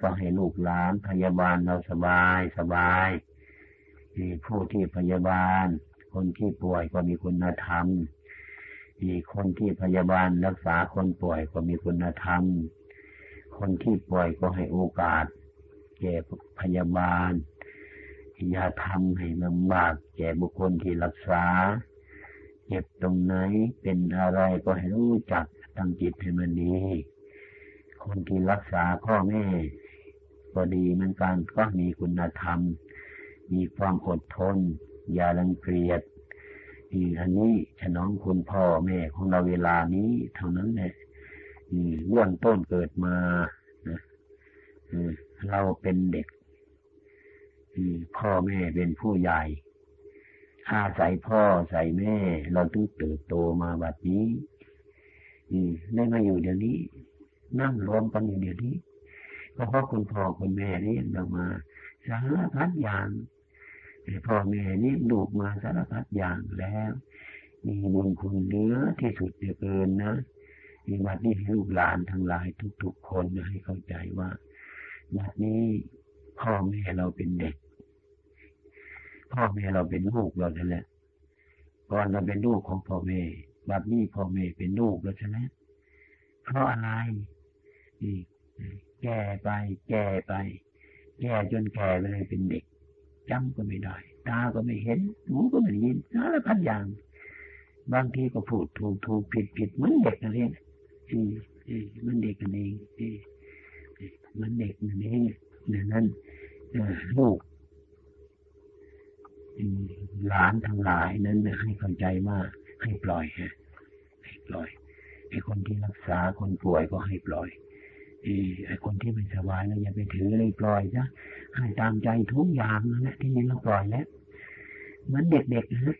ก็ให้ลูกหลานพยาบาลเราสบายสบายผู้ที่พยาบาล คนที่ป่วยก็มีคุณธรรมคนที่พยาบาลรักษาคนป่วยก็มีคุณธรรม คนที่ป่วยก็ให้โอกาส แก่พยาบาลอย่าทำให้ลำบากแก่บุคคลที่รักษาเจ็บตรงไหนเป็นอะไรก็ให้รู้จักตั้งจิตให้มันดี คนที่รักษาพ่อแม่ก็ดีเหมือนกันก็มีคุณธรรม มีความอดทน อย่ารังเกียจอันนี้ฉนองคุณพ่อแม่ของเราเวลานี้ เท่านั้นแหละเรื่องต้นเกิดมาเราเป็นเด็กพ่อแม่เป็นผู้ใหญ่อาศัยพ่อใส่แม่ เราต้องเติบโตมาแบบนี้ได้มาอยู่เดี๋ยวนี้ นั่งรวมกันอยู่เดี๋ยวนี้ก็เพราะคุณพ่อคุณแม่เลี้ยงเรามาสารพัดอย่างพ่อแม่เลี้ยงลูกมาสารพัดอย่างแล้วมีบุญคุณเนื้อที่สุดเดือเกินนะมีวัดนี้ให้ลูกหลานทั้งหลายทุกๆคนให้เข้าใจว่าวัดนี้พ่อแม่เราเป็นเด็ก พ่อแม่เราเป็นลูกเราแล้วก่อนเราเป็นลูกของพ่อแม่บัดนี้พ่อแม่เป็นลูกเราใช่ไหมเพราะอะไร นี่แก่ไป แก่ไป แก่จนแก่ไปเลยเป็นเด็กจำก็ไม่ได้ ตาก็ไม่เห็น หูก็ไม่ได้ยินสารพัดอย่าง บางทีก็พูดถูกถูกผิดผิดเหมือนเด็กนั่นเองอืมมันเด็กนั่นเองมันเด็กนั่นเองดังนั้นลูกหลานทั้งหลายนั้นให้เข้าใจว่าให้ปล่อยฮะให้ปล่อยไอ้คนที่รักษาคนป่วยก็ให้ปล่อย ไอ้คนที่ไม่สบายแล้วอย่าไปถือเลยปล่อยซะให้ตามใจทุกอย่างนั่นแหละที่นี่เราปล่อยแล้วเหมือนเด็กๆนะ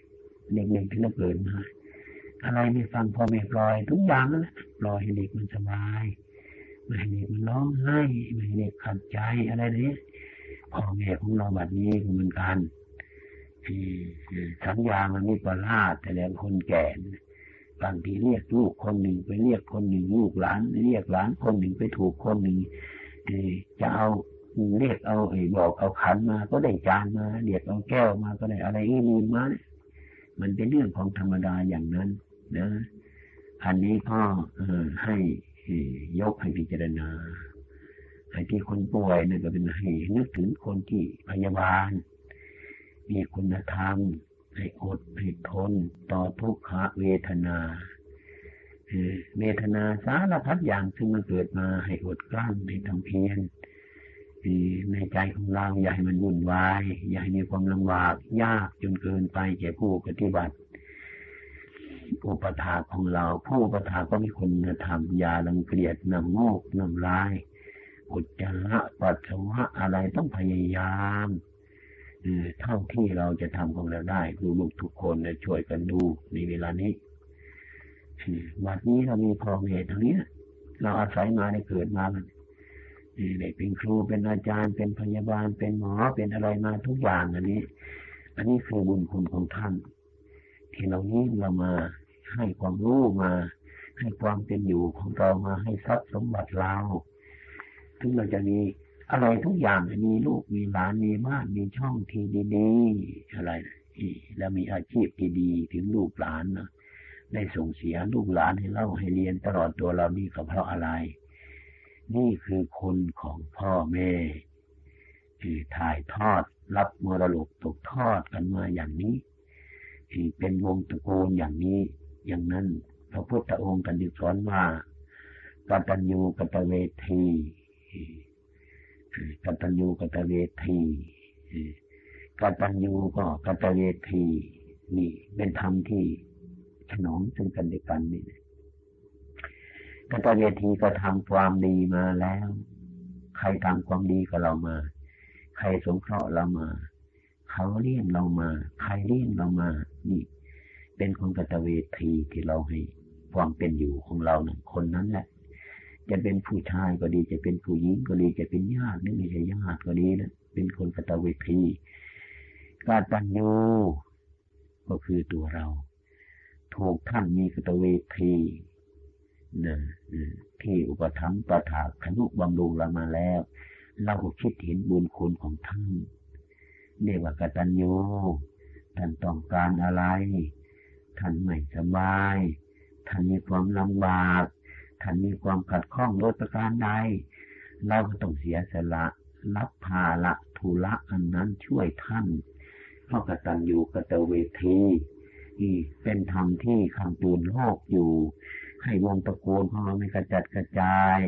เด็กๆที่เราเกิดมาอะไรไม่ฟังพอไม่ปล่อย ทุกอย่างนั่นแหละปล่อยให้เด็กมันสบายไม่ให้เด็กมันร้องไห้ไม่ให้เด็กขัดใจอะไรนี้พ่อแม่ของเราแบบนี้เหมือนกันสัญญามันไม่ประลาดแต่แล้วคนแก่ บางทีเรียกลูกคนหนึ่งไปเรียกคนหนึ่งลูกหลาน เรียกหลานคนหนึ่งไปถูกคนหนึ่งจะเอาเรียกเอาไอ้บอกเอาขันมาก็ได้จานมาเรียกเอาแก้วมาก็ได้อะไรอีมีมามันเป็นเรื่องของธรรมดาอย่างนั้นนะอันนี้ก็ให้ยกให้พิจารณาไอ้ที่คนป่วยนี่ก็เป็นให้นึกถึงคนที่พยาบาล มีคุณธรรม ให้อดให้ทนต่อทุกขเวทนาเวทนาสารพัดอย่างซึ่งมันเกิดมาให้อดกลั้นให้ทำเพียรในใจของเราอย่าให้มันวุ่นวาย อย่าให้มีความลำบากยากจนเกินไปแก่ผู้ปฏิบัติอุปถาของเรา ผู้อุปถาก็มีคุณธรรมอย่าลังเกียจนำโมกนำลายอุจจาระปัสสาวะอะไรต้องพยายาม เท่าที่เราจะทำของเราได้ลูกทุกคนจะช่วยกันดูในเวลานี้วันนี้เรามีพอแม่ทั้งนี้เราอาศัยมาในเกิดมามันได้เป็นครูเป็นอาจารย์ เป็นพยาบาล เป็นหมอเป็นอะไรมาทุกอย่างอันนี้ อันนี้คือบุญคุณของท่าน ที่เรานี้เรามาให้ความรู้มา ให้ความเป็นอยู่ของเรามาให้ทรัพย์สมบัติเราถึงเราจะมี อะไรทุกอย่างมีลูกมีหลานมีบ้านมีช่องที่ดีๆอะไรแล้วมีอาชีพที่ดีถึงลูกหลานนะได้ส่งเสียลูกหลานให้เล่าให้เรียนตลอดตัวเรานี่ก็เพราะอะไร นี่คือคนของพ่อแม่ที่ถ่ายทอดรับมรดกตกทอดกันมาอย่างนี้ที่เป็นวงตระกูลอย่างนี้ อย่างนั้นพระพุทธองค์กันดิสอนว่ากตัญญูกัตเวที กตัญญูกตเวทีกตัญญูก็กตเวทีนี่เป็นธรรมที่ถนอมซึ่งกันและกันนี่กตเวทีก็ทำความดีมาแล้ว ใครทำความดีกับเรามา ใครสงเคราะห์เรามา เขาเลี้ยงเรามา ใครเลี้ยงเรามา นี่ เป็นคนกตเวทีที่เราให้ความเป็นอยู่ของเราหนึ่งคนนั้นแหละ จะเป็นผู้ชายก็ดี จะเป็นผู้หญิงก็ดีจะเป็นญาติหรือไม่ใช่ญาติก็ดีนะเป็นคนกตเวทีกาตัญญูก็คือตัวเราถูกท่านมีกตเวทีนะที่อุปถัมภ์ประถาขนุบำรุงเรามาแล้ว เราคิดเห็นบุญคุณของท่านเรียกว่ากตัญญูท่านต้องการอะไร ท่านไม่สบาย ท่านมีความลำบาก ท่านมีความขัดข้องโดยประการใด เราก็ต้องเสียสละรับภาระทุระอันนั้นช่วยท่านเพราะกตัญญูกตเวทีเป็นธรรมที่คำตูนโลกอยู่ ให้วงตะโกนของเราไม่กระจัดกระจาย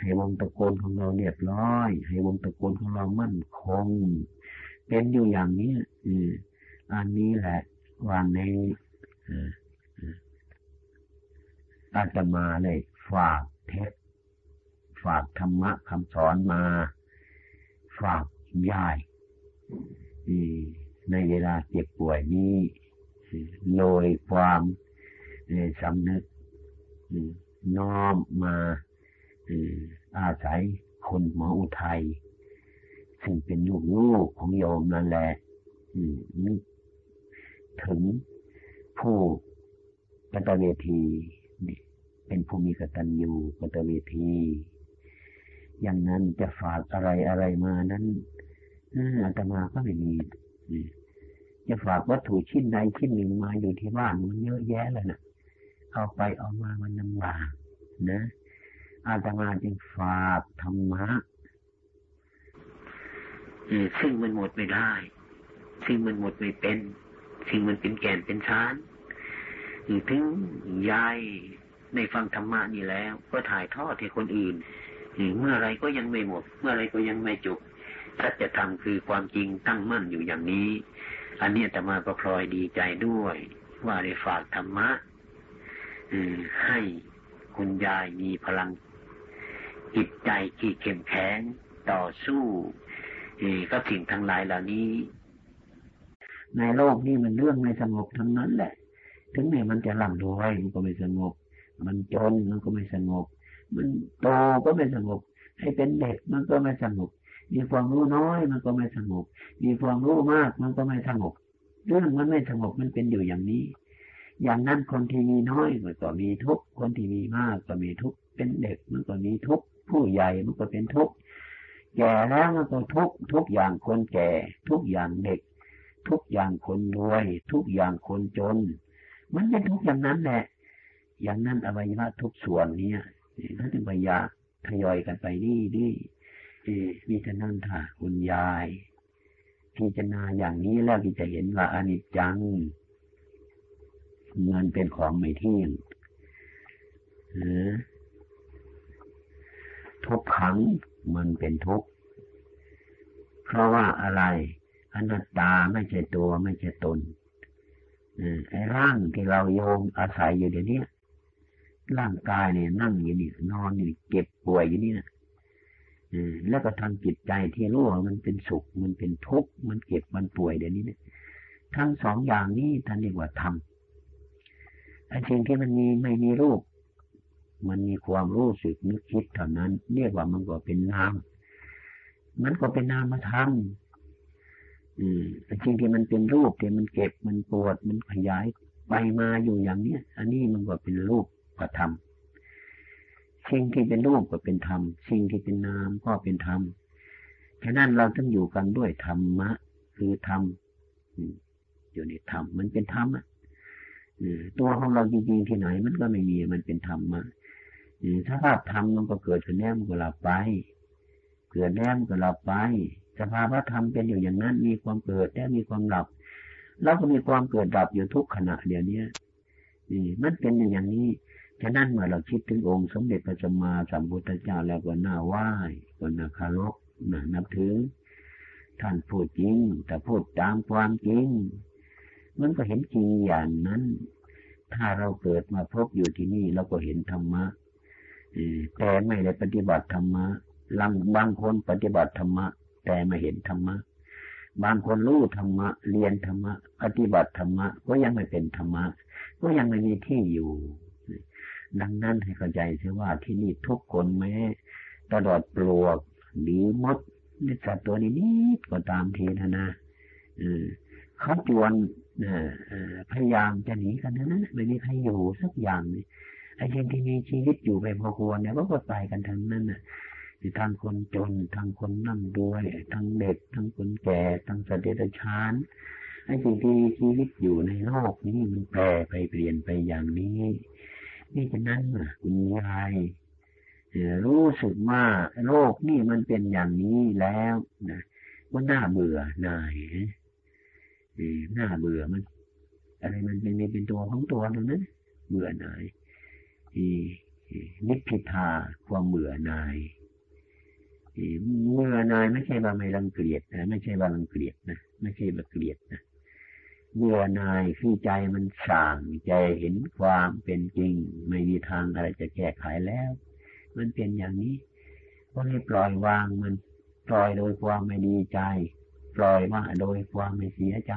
ให้วงตะโกนของเราเรียบร้อย ให้วงตะโกนของเรามั่นคง เป็นอยู่อย่างนี้อันนี้แหละ วันนี้อาตมาเลย ฝากเทปฝากธรรมะคำสอนมา ฝากยายในเวลาเจ็บป่วยนี้โดยความสำนึกน้อมมาอาศัยคนหมออุทัยซึ่งเป็นลูกลูกของโยมนั่นแหละนึกถึงผู้กตเวที เป็นผู้มีกตัญญูกตเวทีอย่างนั้นจะฝากอะไรอะไรมานั้นอาตมาก็ไม่มีจะฝากวัตถุชิ้นใดชิ้นหนึ่งมาอยู่ที่บ้านมันเยอะแยะเลยนะเอาไปเอามามันลำบากนะอาตมาจึงฝากธรรมะซึ่งมันหมดไม่ได้ ซึ่งมันหมดไม่เป็น ซึ่งมันเป็นแก่นเป็นชานถึงยาย ในฟังธรรมะนี่แล้ว ก็ถ่ายทอดให้คนอื่นเมื่อไรก็ยังไม่หมด เมื่อไรก็ยังไม่จบสัจธรรมคือความจริงตั้งมั่นอยู่อย่างนี้ อันนี้แต่มาก็พลอยดีใจด้วย ว่าได้ฝากธรรมะให้คุณยายมีพลังจิตใจที่เข้มแข็งต่อสู้กับสิ่งทั้งหลายเหล่านี้ ในโลกนี้มันเรื่องไม่สงบทั้งนั้นแหละ ถึงแม้มันจะร่ำรวยมันก็ไม่สงบ มันจนมันก็ไม่สงบ มันโตก็ไม่สงบ ให้เป็นเด็กมันก็ไม่สงบ มีความรู้น้อยมันก็ไม่สงบ มีความรู้มากมันก็ไม่สงบ เรื่องมันไม่สงบมันเป็นอยู่อย่างนี้ อย่างนั้นคนที่มีน้อยมันก็มีทุกคนที่มีมากก็มีทุกเป็นเด็กมันก็มีทุกผู้ใหญ่มันก็เป็นทุกแก่แล้วมันก็ทุกทุกอย่างคนแก่ ทุกอย่างเด็ก ทุกอย่างคนรวย ทุกอย่างคนจน มันเป็นทุกอย่างนั้นแหละ อย่างนั้นอวัยวะทุกส่วนนี้นั่นเป็นปัญญาทยอยกันไปนี่นี่มีแต่นั่นค่ะคุณยายพิจารณาอย่างนี้แล้วที่จะเห็นว่าอนิจจังเงินเป็นของไม่เที่ยงทุกขังมันเป็นทุกข์เพราะว่าอะไรอนัตตาไม่ใช่ตัวไม่ใช่ตนไอ้ร่างที่เราโยมอาศัยอยู่เดี๋ยวนี้ ร่างกายเนี่ยนั่งอยู่นี่นอนอยู่เก็บป่วยอยู่นี่นะแล้วก็ทางจิตใจที่รู้ว่ามันเป็นสุข มันเป็นทุกข์มันเก็บมันป่วยเดี๋ยวนี้เนี่ยทั้งสองอย่างนี้ท่านเรียกว่าธรรมไอ้สิ่งที่มันมีไม่มีรูป มันมีความรู้สึกนึกคิดเท่านั้น เรียกว่ามันก็เป็นนาม มันก็เป็นนามธรรมอืมไอ้สิ่งที่มันเป็นรูปที่มันเก็บมันปวดมันขยายไปมาอยู่อย่างเนี้ย อันนี้มันก็เป็นรูป ประธรรมสิ่งที่เป็นรูปก็เป็นธรรมสิ่งที่เป็นนามก็เป็นธรรมฉะนั้นเราต้องอยู่กันด้วยธรรมะ คือธรรมอยู่ในธรรมมันเป็นธรรมอะตัวของเราจริงๆที่ไหนมันก็ไม่มีมันเป็นธรรมะถ้าภาพธรรมมันก็เกิดขึ้นแน่มันก็หลับไป เกิดแน่มันก็หลับไปสภาวะธรรมเป็นอยู่อย่างนั้น มีความเกิดและมีความหลับเราก็มีความเกิดดับอยู่ทุกขณะเดี๋ยวนี้มันเป็นอย่างนี้ ฉะนั้นเมื่อเราคิดถึงองค์สมเด็จพระสัมมาสัมพุทธเจ้าแล้วก็น่าไหว้ก็น่าคารพน่านับถือ ท่านพูดจริง แต่พูดตามความจริง มันก็เห็นจริงอย่างนั้น ถ้าเราเกิดมาพบอยู่ที่นี่เราก็เห็นธรรมะแต่ไม่ได้ปฏิบัติธรรมะลังบางคนปฏิบัติธรรมะ แต่ไม่เห็นธรรมะ บางคนรู้ธรรมะ เรียนธรรมะ ปฏิบัติธรรมะ ก็ยังไม่เป็นธรรมะ ก็ยังไม่มีที่อยู่ ดังนั้นให้เข้าใจเสียว่าที่นี่ทุกคนแม้ ตลอดปลวกหรือมดในสัตว์ตัวนี้นิดก็ตามทีนะนะเขาจวนพยายามจะหนีกันนะนะไม่มีใครอยู่สักอย่างไอ้สิ่งที่มีชีวิตอยู่ไปพอควรเนี่ยก็ไปกันทั้งนั้นน่ะทั้งคนจนทั้งคนนั่งด้วยทั้งเด็กทั้งคนแก่ทั้งสัตว์เดรัจฉานไอ้สิ่งที่มีชีวิตอยู่ในโลกนี้มันแปรไปเปลี่ยนไปอย่างนี้ นี่ฉะนั้นคุณยายรู้สึกว่าโลกนี่มันเป็นอย่างนี้แล้วนะว่าน่าเบื่อนายน่าเบื่อมัน อะไรมันเป็นเป็นตัวของตัวตรงนั้นเบื่อนายนิพพิทาความเบื่อนายเมื่อนายไม่ใช่ว่าไม่รังเกียจนะไม่ใช่ว่ารังเกียจนะไม่ใช่ว่าเกลียดนะ เมื่อนายคือใจมันสั่งใจเห็นความเป็นจริง ไม่มีทางอะไรจะแก้ไขแล้ว มันเป็นอย่างนี้ก็ให้ปล่อยวางมัน ปล่อยโดยความไม่ดีใจ ปล่อยว่าโดยความไม่เสียใจ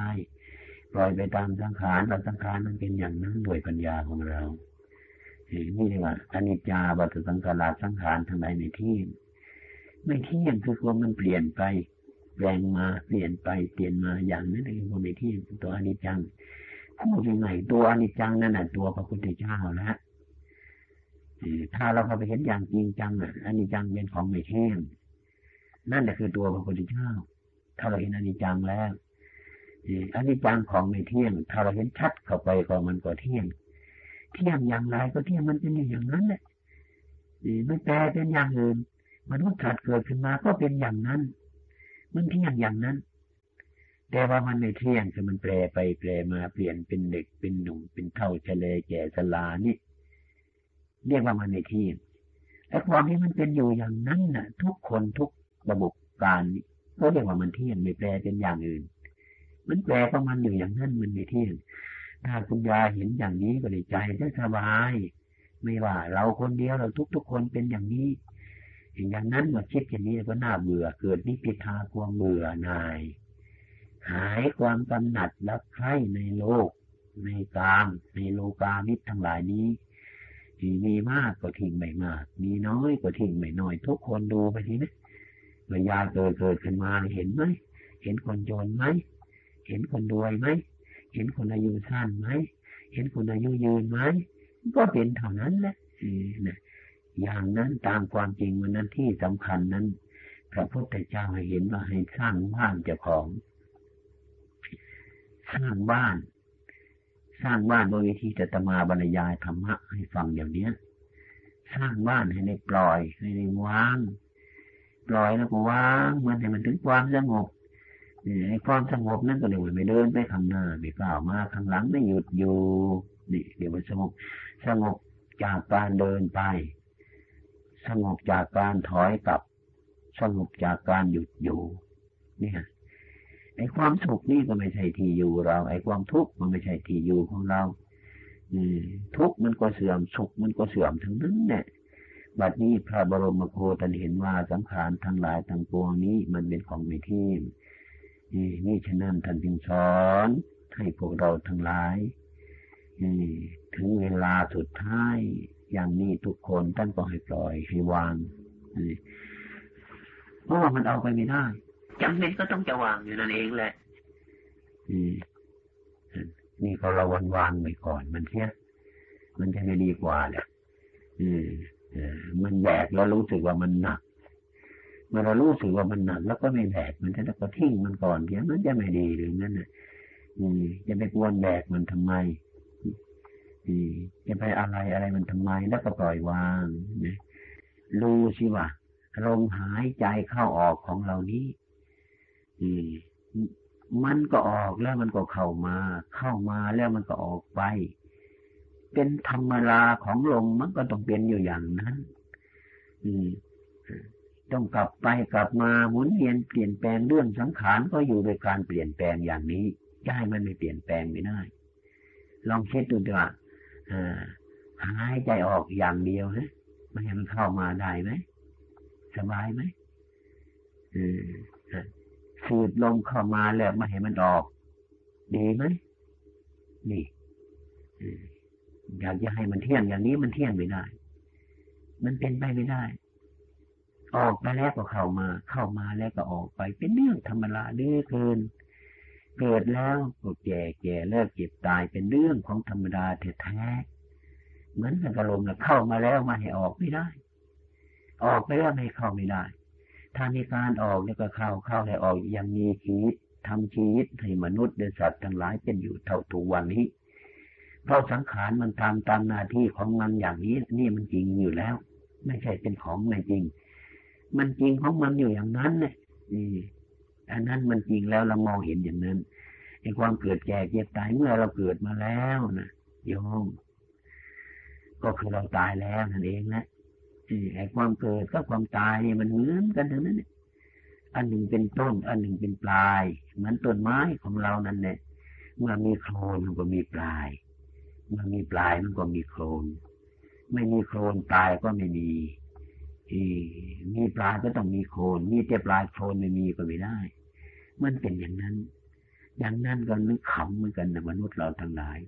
ปล่อยไปตามสังขารเราสังขารมันเป็นอย่างนั้นโดยปัญญาของเรานี่เรียกว่าอนิจจาบัตสังขาราสังขารทั้งหลายในที่ไม่เที่ยงคือความมันเปลี่ยนไป แปลงมาเปลี่ยนไปเปลี่ยนมาอย่างนั้นเองความไม่เที่ยงตัวอนิจจังพูดยังไงตัวอนิจจังนั่นแหะตัวพระพุทธเจ้าแล้วถ้าเราเข้าไปเห็นอย่างจริงจังอะอนิจจังเป็นของไม่เที่ยงนั่นแหละคือตัวพระพุทธเจ้า ถ้าเราเห็นอนิจจังแล้วอนิจจังของไม่เที่ยง ถ้าเราเห็นชัดเข้าไปก็มันก็เที่ยง เที่ยงอย่างไรก็เที่ยงมันเป็นอย่างนั้นแหละไม่แปลเป็นอย่างอื่นมันุษย์ขาดเกิดขึ้นมาก็เป็นอย่างนั้น มันเที่ยงอย่างนั้น แต่ว่ามันไม่เที่ยงคือมันแปรไปแปรมาเปลี่ยนเป็นเด็กเป็นหนุ่มเป็นเท่าเฉลยแก่สลานี่เรียกว่ามันไม่เที่ยงแต่ความที่มันเป็นอยู่อย่างนั้นน่ะ ทุกคนทุกระบบการก็เรียกว่ามันเที่ยงไม่แปลเป็นอย่างอื่น มันแปลของมันอยู่อย่างนั้นมันไม่เที่ยงถ้าคุณยายเห็นอย่างนี้ก็เลยใจได้สบาย ไม่ว่าเราคนเดียวเราทุกๆคนเป็นอย่างนี้ อย่างนั้นมื่อคิดอย่างนี้ก็น่าเบื่อ เกิดนิพิทาความเบื่อนาย หายความกำหนัดและใคร่ในโลก ในกามในโลกามิตรทั้งหลายนี้ที่มีมากก็ทิ้งไม่มาก มีน้อยก็ทิ้งไม่น้อย ทุกคนดูไปทีนะเมื่อยาเกิดเกิดขึ้นมาเห็นไหม เห็นคนจนไหม เห็นคนรวยไหม เห็นคนอายุสั้นไหม เห็นคนอายุยืนไหม ก็เป็นเท่านั้นแหละนะ อย่างนั้นตามความจริงมันนั้นที่สำคัญนั้น พระพุทธเจ้าให้เห็นว่าให้สร้างบ้านเจ้าของ สร้างบ้าน สร้างบ้านโดยวิธีจะตมาบรรยายธรรมะให้ฟังอย่างเนี้ย สร้างบ้านให้ในปล่อย ให้ในว่าง ปล่อยแล้วก็ว่างมันให้มันถึงความสงบไอ้ความสงบนั่นก็เดี๋ยวไม่เดินไปข้างหน้าไม่ก้าวมาข้างหลังไม่หยุดอยู่นี่เดี๋ยวมันสงบสงบจากการเดินไป สงบจากการถอยกลับ สงบจากการหยุดอยู่ เนี่ยไอ้ความสุขนี่ก็ไม่ใช่ที่อยู่เรา ไอ้ความทุกข์มันไม่ใช่ที่อยู่ของเราทุกข์มันก็เสื่อมสุขมันก็เสื่อมทั้งนั้นเนี่ยบัดนี้พระบรมโคตันเห็นว่าสังขารทั้งหลายทั้งปวงนี้มันเป็นของไม่เที่ยงนี่นี่ฉะนั้นท่านจึงสอนให้พวกเราทั้งหลายถึงเวลาสุดท้าย อย่างนี้ทุกคนท่านก็ให้ปล่อยให้วางเพราะว่ามันเอาไปไม่ได้จำเป็นก็ต้องจะวางอยู่นั่นเองแหละนี่เขาเราวันวางไปก่อนมันเที่ยมันจะไม่ดีกว่าแหละมันแบกแล้วรู้สึกว่ามันหนักเมื่อเรารู้สึกว่ามันหนักแล้วก็ไม่แบกมันจะก็ทิ้งมันก่อนเพียมันจะไม่ดีหรือนั่นน่ะจะไปกวนแบกมันทำไม จะไปอะไรอะไรมันทำไมแล้วก็ปล่อยวางนะรู้สิว่าลมหายใจเข้าออกของเรานี้มันก็ออกแล้วมันก็เข้ามา เข้ามาแล้วมันก็ออกไป เป็นธรรมราของลมมันก็ต้องเป็นอยู่อย่างนั้นต้องกลับไปกลับมาหมุนเวียนเปลี่ยนแปลงเรื่องสังขารก็อยู่โดยการเปลี่ยนแปลงอย่างนี้จะให้มันไม่เปลี่ยนแปลงไม่ได้ ลองเช็ดดูดีว่า หายใจออกอย่างเดียวนะมันยังเข้ามาได้ไหมสบายไหมสูดลมเข้ามาแล้วไมาเห็นมันออก ดีไหมนี่อยากจะให้มันเที่ยงอย่างนี้มันเที่ยงไม่ได้ มันเป็นไปไม่ได้ ออกไปแล้วก็เข้ามา เข้ามาแล้วก็ออกไป เป็นเรื่องธรรมดาดื้อเกิน เกิดแล้วก็แก่แก่เลิกเก็บตายเป็นเรื่องของธรรมดาแท้เหมือนกับลมนเข้ามาแล้วมาให้ออกไม่ได้ ออกไปแล้วไม่เข้าไม่ได้ ถ้ามีการออกเนี่ยก็เข้าเข้าให้ออกยังมีชีวิตทำชีวิตให้มนุษย์และสัตว์ทั้งหลายเป็นอยู่เท่าทุกวันนี้เพราะสังขารมันทำตามหน้าที่ของมันอย่างนี้ นี่มันจริงอยู่แล้ว ไม่ใช่เป็นของไม่จริง มันจริงของมันอยู่อย่างนั้นเนี่ย อันนั้นมันจริงแล้วเรามองเห็นอย่างนั้นไอ้ความเกิดแก่เจ็บตายเมื่อเราเกิดมาแล้วนะโยมก็คือเราตายแล้วนั่นเองนะไอ้ความเกิดกับความตายนี่มันเหมือนกันทั้งนั้นเนี่ยอันหนึ่งเป็นต้น อันหนึ่งเป็นปลาย เหมือนต้นไม้ของเรานั่นเนี่ยเมื่อมีโคลนมันก็มีปลาย เมันมีปลายมันก็มีโคลนไม่มีโคลนปลายก็ไม่มีมีปลายก็ต้องมีโคลนมีแต่ปลายโคลนไม่มีก็ไม่ได้ มันเป็นอย่างนั้นอย่างนั้นก็นึกขำเหมือนกันนะมนุษย์เราทั้งหลาย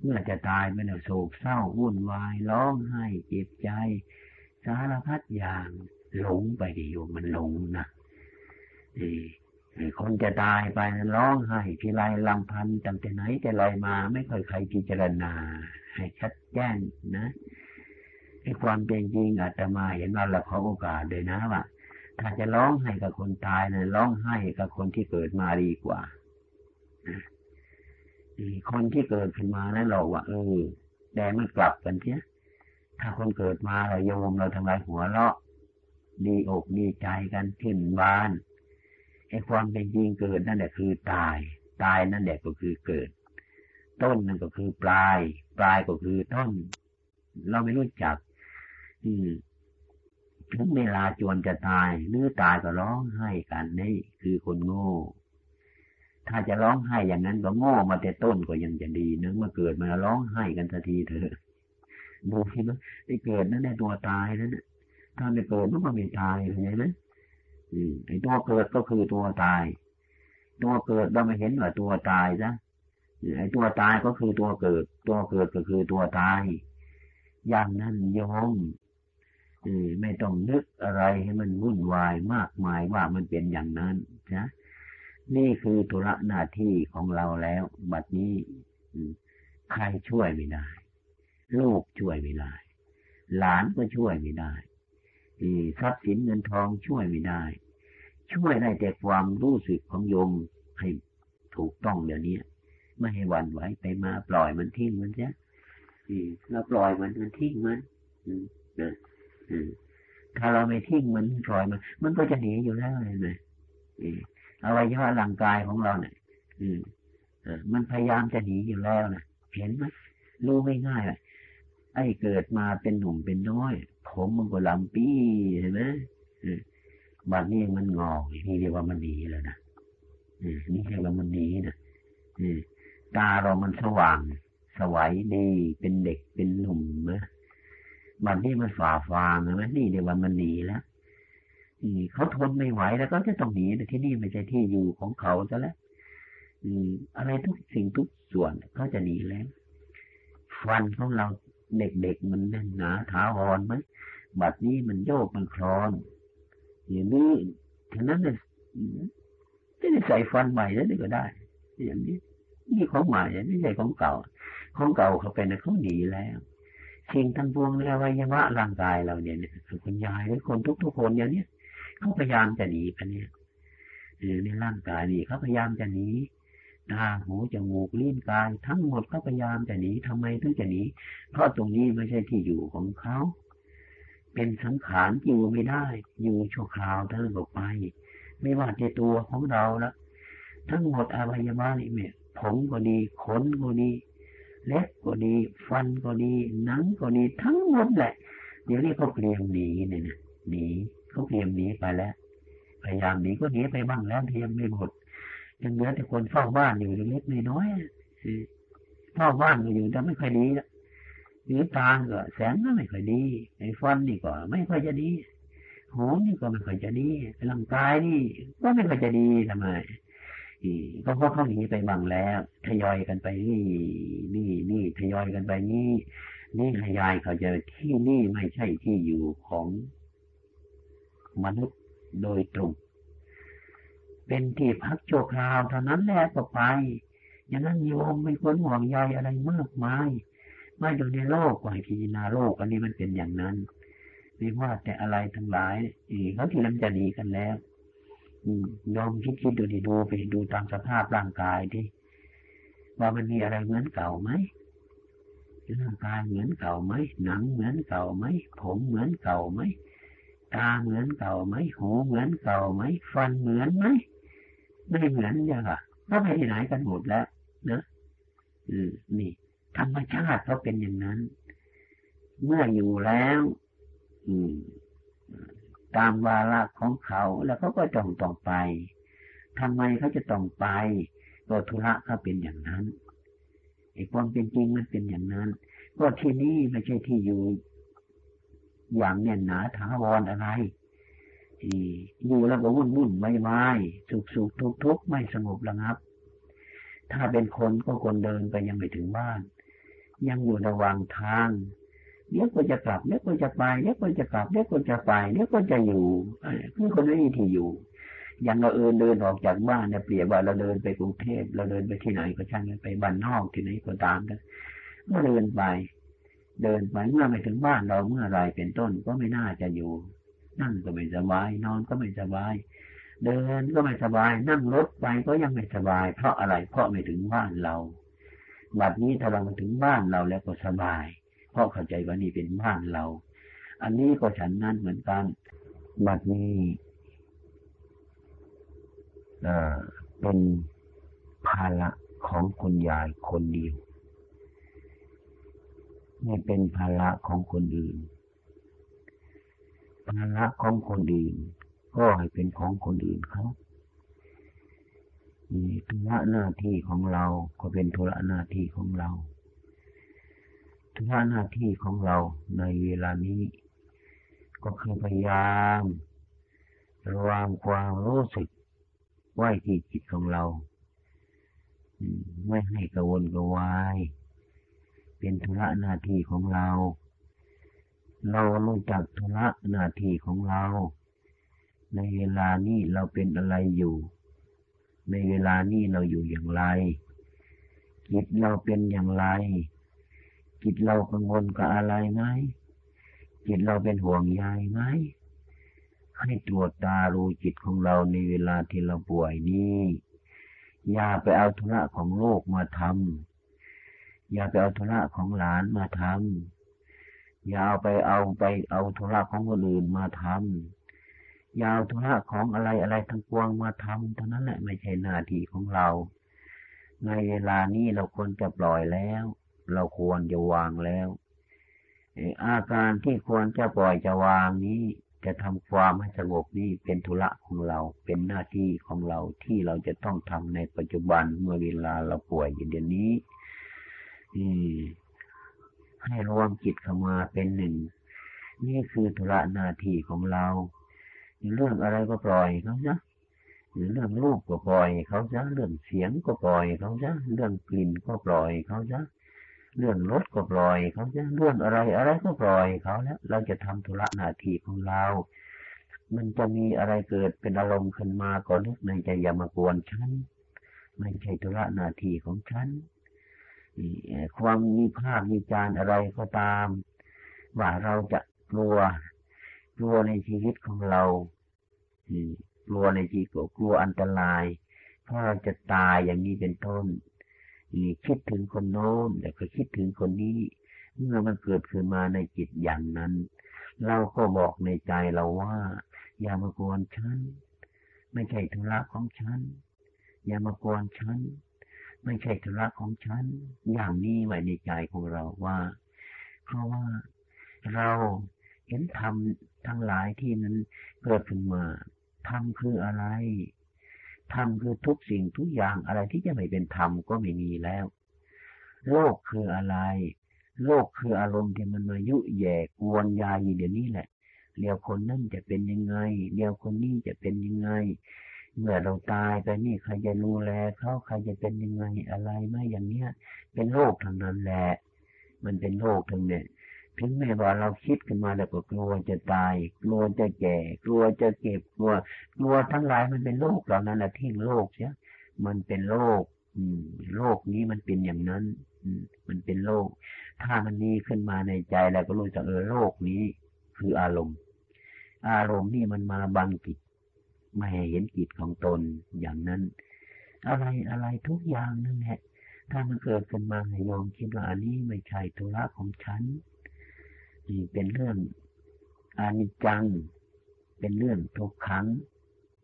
เมื่อจะตายไปแล้วโศกเศร้าวุ่นวายร้องไห้เจ็บใจ สารพัดอย่างหลงไปดิโยมมันหลงนะคนจะตายไปร้องไห้ทีไรลำพันตั้งแต่ไหนแต่ไรมา ไม่เคยใครพิจารณา ให้ชัดแจ้งนะไอ้ความเป็นจริงอาจจะมาเห็นว่าเราขอโอกาสเลยนะว่า ถ้าจะร้องไห้กับคนตายนะร้องไห้กับคนที่เกิดมาดีกว่าคนที่เกิดขึ้นมาแล้วเราว่าเออแต่ไม่กลับกันเทียถ้าคนเกิดมาเราโยมเราทำลายหัวเราะดีอกดีใจกันขึ้นบ้านไอ้ความเป็นจริงเกิดนั่นแหละคือตาย ตายนั่นแหละก็คือเกิด ต้นนั่นก็คือปลาย ปลายก็คือต้น เราไม่รู้จัก อืม ถึงเวลาจวนจะตายหรือตายก็ร้องไห้กันนี่คือคนโง่ ถ้าจะร้องไห้อย่างนั้นก็โง่มาแต่ต้นก็ยังจะดีนะเมื่อเกิดมาร้องไห้กันสักทีเถอะดูที่มันไอ้เกิดนั่นแหละตัวตายนั่นถ้าไม่เกิดมันก็ไม่ตายเห็นไหมไอ้ตัวเกิดก็คือตัวตาย ตัวเกิดเราไม่เห็นว่าตัวตายซะไอ้ตัวตายก็คือตัวเกิด ตัวเกิดก็คือตัวตาย อย่างนั้นโยม ไม่ต้องนึกอะไรให้มันวุ่นวายมากมายว่ามันเป็นอย่างนั้นนะนี่คือธุระหน้าที่ของเราแล้ว บัดนี้ใครช่วยไม่ได้ลูกช่วยไม่ได้ หลานก็ช่วยไม่ได้ทรัพย์สินเงินทองช่วยไม่ได้ ช่วยได้แต่ความรู้สึกของโยมให้ถูกต้องเดี๋ยวนี้ไม่ให้วันไหวไปมาปล่อยมันทิ้งมันเสียเราปล่อยมันมันทิ้งมัน ถ้าเราไม่ทิ้งมันปล่อยมันมันก็จะหนีอยู่แล้วเลยนะอวัยวะร่างกายของเราเนี่ยมันพยายามจะหนีอยู่แล้วนะเห็นไหมรู้ไม่ง่ายเลยไอ้เกิดมาเป็นหนุ่มเป็นน้อย ผมมันก็ลำปีเห็นไหมบัดนี้มันงอกนี่เรียกว่ามันดีแล้วนะนี่เรียกว่ามันดีนะตาเรามันสว่าง สวัยดีเป็นเด็กเป็นหนุ่มนะ บัดนี้มันฝ่าฟางนะนี่เรียว่ามันดีแล้วนี่เขาทนไม่ไหวแล้วก็จะต้องหนีแต่ที่นี่ไม่ใช่ที่อยู่ของเขาซะแล้วอะไรทุกสิ่งทุกส่วนเขาจะหนีแล้ว ฟันของเราเด็กๆมันแน่นหนาถาวรไหมบัดนี้มันโยกมันคลอนอย่างนี้ฉะนั้นเนี่ยจะได้ใส่ฟันใหม่แล้วก็ได้ อย่างนี้นี่ของใหม่ไม่ใช่ของเก่า ของเก่าเขาเป็นเขาดีแล้ว สิ่งทั้งปวงในอวัยวะร่างกายเราเนี่ยคุณยายหรือคนทุกๆคนอย่างนี้เขาพยายามจะหนีไปเนี่ยหรือในร่างกายนี่เขาพยายามจะหนีตาหูจมูกลิ้นกายทั้งหมดเขาพยายามจะหนีทำไมถึงจะหนีเพราะตรงนี้ไม่ใช่ที่อยู่ของเขาเป็นสังขารอยู่ไม่ได้ อยู่ชั่วคราวเท่านบอกไป ไม่ว่าในตัวของเราละทั้งหมดอวัยวะนี่เนี่ยผมก็ดีขนก็ดี เล็บก็ดี ฟันก็ดี หนังก็ดี ทั้งหมดแหละ เดี๋ยวนี้เขาเตรียมหนีเนี่ยนะหนีเขาเตรียมหนีไปแล้ว พยายามหนีก็หนีไปบ้างแล้วเทียมไม่หมดยังเหลือแต่คนเฝ้าบ้านอยู่เล็กๆน้อยๆเฝ้าบ้านอยู่แต่ไม่ค่อยดีละหรือตาก็แสงก็ไม่ค่อยดีไอ้ฟันนี่ก็ไม่ค่อยจะดีหูนี่ก็ไม่ค่อยจะดีร่างกายนี่ก็ไม่ค่อยจะดีทำไม ก็เพราะเขาหนีไปบางแล้วทยอยกันไปนี่นี่นี่ทยอยกันไปนี่นี่ขยายเขาจะที่นี่ไม่ใช่ที่อยู่ของมนุษย์โดยตรง เป็นที่พักชั่วคราวเท่านั้นแหละก็ไปอย่างนั้นโยมไม่ควรห่วงใยอะไรมากมายมาอยู่ในโลกก็ให้พิจารณาโลกอันนี้มันเป็นอย่างนั้นไม่ว่าแต่อะไรทั้งหลายเขาที่ลำจะดีกันแล้ว ยอมคิดคิดดูดิดูไปดูตามสภาพร่างกายที่ว่ามันมีอะไรเหมือนเก่าไหมร่างกายเหมือนเก่าไหมหนังเหมือนเก่าไหมผมเหมือนเก่าไหมตาเหมือนเก่าไหมหูเหมือนเก่าไหมฟันเหมือนไหมไม่เหมือนอย่างอะก็ไปไหนกันหมดแล้วเนะอืมนี่ธรรมชาติเขาเป็นอย่างนั้น เมื่ออยู่แล้ว อืม ตามวาระของเขาแล้วเขาก็ต้องต้องไปทำไมเขาจะต้องไปก็ธุระเขาเป็นอย่างนั้นไอ้ความเป็นจริงมันเป็นอย่างนั้น ก็ที่นี่ไม่ใช่ที่อยู่ อย่างแน่นหนาถาวรอะไรอยู่แล้วก็วุ่นวุ่นไม่ไม่สุขสุขทุกทุกไม่สงบระงับ ถ้าเป็นคนก็คนเดินไปยังไม่ถึงบ้าน ยังอยู่ระหว่างทาง เดี๋ยวก็จะกลับเดี๋ยวก็จะไปเดี๋ยวก็จะกลับเดี๋ยวก็จะไปเดี๋ยวก็จะอยู่คือคนไม่มีที่อยู่ อย่างเราเอินเดินออกจากบ้านเนี่ยเปรียบว่าเราเดินไปกรุงเทพเราเดินไปที่ไหนก็ช่างไปบ้านนอกที่ไหนก็ตามกันก็เดินไป เดินไปเมื่อไม่ถึงบ้านเราเมื่อไรเป็นต้นก็ไม่น่าจะอยู่ นั่งก็ไม่สบาย นอนก็ไม่สบาย เดินก็ไม่สบาย นั่งรถไปก็ยังไม่สบาย เพราะอะไรเพราะไม่ถึงบ้านเราบัดนี้ถ้าเรามาถึงบ้านเราแล้วก็สบาย เพราะเข้าใจว่านี่เป็นบ้านเรา อันนี้ก็ฉันนั้นเหมือนกันบัดนี้เป็นภาระของคนยายคนเดียวไม่เป็นภาระของคนอื่น ภาระของคนอื่น ก็ให้เป็นของคนอื่นเขาธุระหน้าที่ของเราก็เป็นธุระหน้าที่ของเรา ธุระหน้าที่ของเราในเวลานี้ ก็คือพยายามระวางความรู้สึกไว้ที่จิตของเรา ไม่ให้กระวนกระวาย เป็นธุระหน้าที่ของเรา เรารู้จักธุระหน้าที่ของเรา ในเวลานี้เราเป็นอะไรอยู่ ในเวลานี้เราอยู่อย่างไรจิตเราเป็นอย่างไร จิตเรากังวลกับอะไรไหมจิตเราเป็นห่วงใยไหมให้ตรวจตารู้จิตของเราในเวลาที่เราป่วยนี้อย่าไปเอาธุระของโลกมาทำอย่าไปเอาธุระของหลานมาทำอย่าเอาไปเอาไปเอาธุระของคนอื่นมาทำอย่าเอาธุระของอะไรอะไรทั้งปวงมาทำเท่านั้นแหละไม่ใช่หน้าที่ของเรา ในเวลานี้เราควรจะปล่อยแล้ว เราควรจะวางแล้วอาการที่ควรจะปล่อยจะวางนี้จะทำความให้สงบนี้เป็นธุระของเราเป็นหน้าที่ของเราที่เราจะต้องทำในปัจจุบันเมื่อเวลาเราป่วยอย่างเดียวนี้ให้รวมจิตเข้ามาเป็นหนึ่ง นี่คือธุระหน้าที่ของเราเรื่องอะไรก็ปล่อยเขาซะเรื่องรูปก็ปล่อยเขาซะเรื่องเสียงก็ปล่อยเขาซะเรื่องกลิ่นก็ปล่อยเขาซะ เรื่องรถก็ปล่อยเขาจะเรื่องอะไรอะไรก็ปล่อยเขาแล้วเราจะทำธุระหน้าที่ของเรา มันจะมีอะไรเกิดเป็นอารมณ์ขึ้นมาก่อนนึกในใจอย่ามากวนฉันไม่ใช่ธุระหน้าที่ของฉันความมีภาพมีจานอะไรก็ตาม ว่าเราจะกลัวกลัวในชีวิตของเรากลัวในชีวิตกลัวอันตรายเพราะเราจะตายอย่างนี้เป็นต้น คิดถึงคนโน้นแต่ก็คิดถึงคนนี้ เมื่อมันเกิดขึ้นมาในจิตอย่างนั้น เราก็บอกในใจเราว่า อย่ามากวนฉัน ไม่ใช่ธุระของฉัน อย่ามากวนฉัน ไม่ใช่ธุระของฉัน อย่างนี้ไว้ในใจของเราว่า เพราะว่าเราเห็นธรรมทั้งหลายที่นั้นเกิดขึ้นมาธรรมคืออะไร ธรรมคือทุกสิ่งทุกอย่างอะไรที่จะไม่เป็นธรรมก็ไม่มีแล้ว โลกคืออะไร โลกคืออารมณ์ที่มันมายุแย่กวนยาอยู่เดี๋ยวนี้แหละ เดี๋ยวคนนั่นจะเป็นยังไง เดี๋ยวคนนี้จะเป็นยังไง เมื่อเราตายไปนี่ใครจะดูแลเขาใครจะเป็นยังไงอะไรไม่อย่างเนี้ย เป็นโลกทางนั้นแหละ มันเป็นโลกทั้งเนี่ย ถึงแม้ว่าเราคิดขึ้นมาแล้วก็กลัวจะตาย กลัวจะแก่ กลัวจะเก็บกลัว กลัวทั้งหลายมันเป็นโลกเหล่านั้นแหละทิ้งโลกเสียมันเป็นโลกอืมโลกนี้มันเป็นอย่างนั้นอมันเป็นโลกถ้ามันมีขึ้นมาในใจแล้วก็รู้จักเออโลกนี้ คืออารมณ์ อารมณ์นี่มันมาบังกิจไม่ให้เห็นกิจของตนอย่างนั้น อะไรอะไรทุกอย่างนั่นแหละถ้ามันเกิดขึ้นมาให้ยอมคิดว่าอันนี้ไม่ใช่ธุระของฉัน นี่เป็นเรื่องอนิจจัง เป็นเรื่องทุกขัง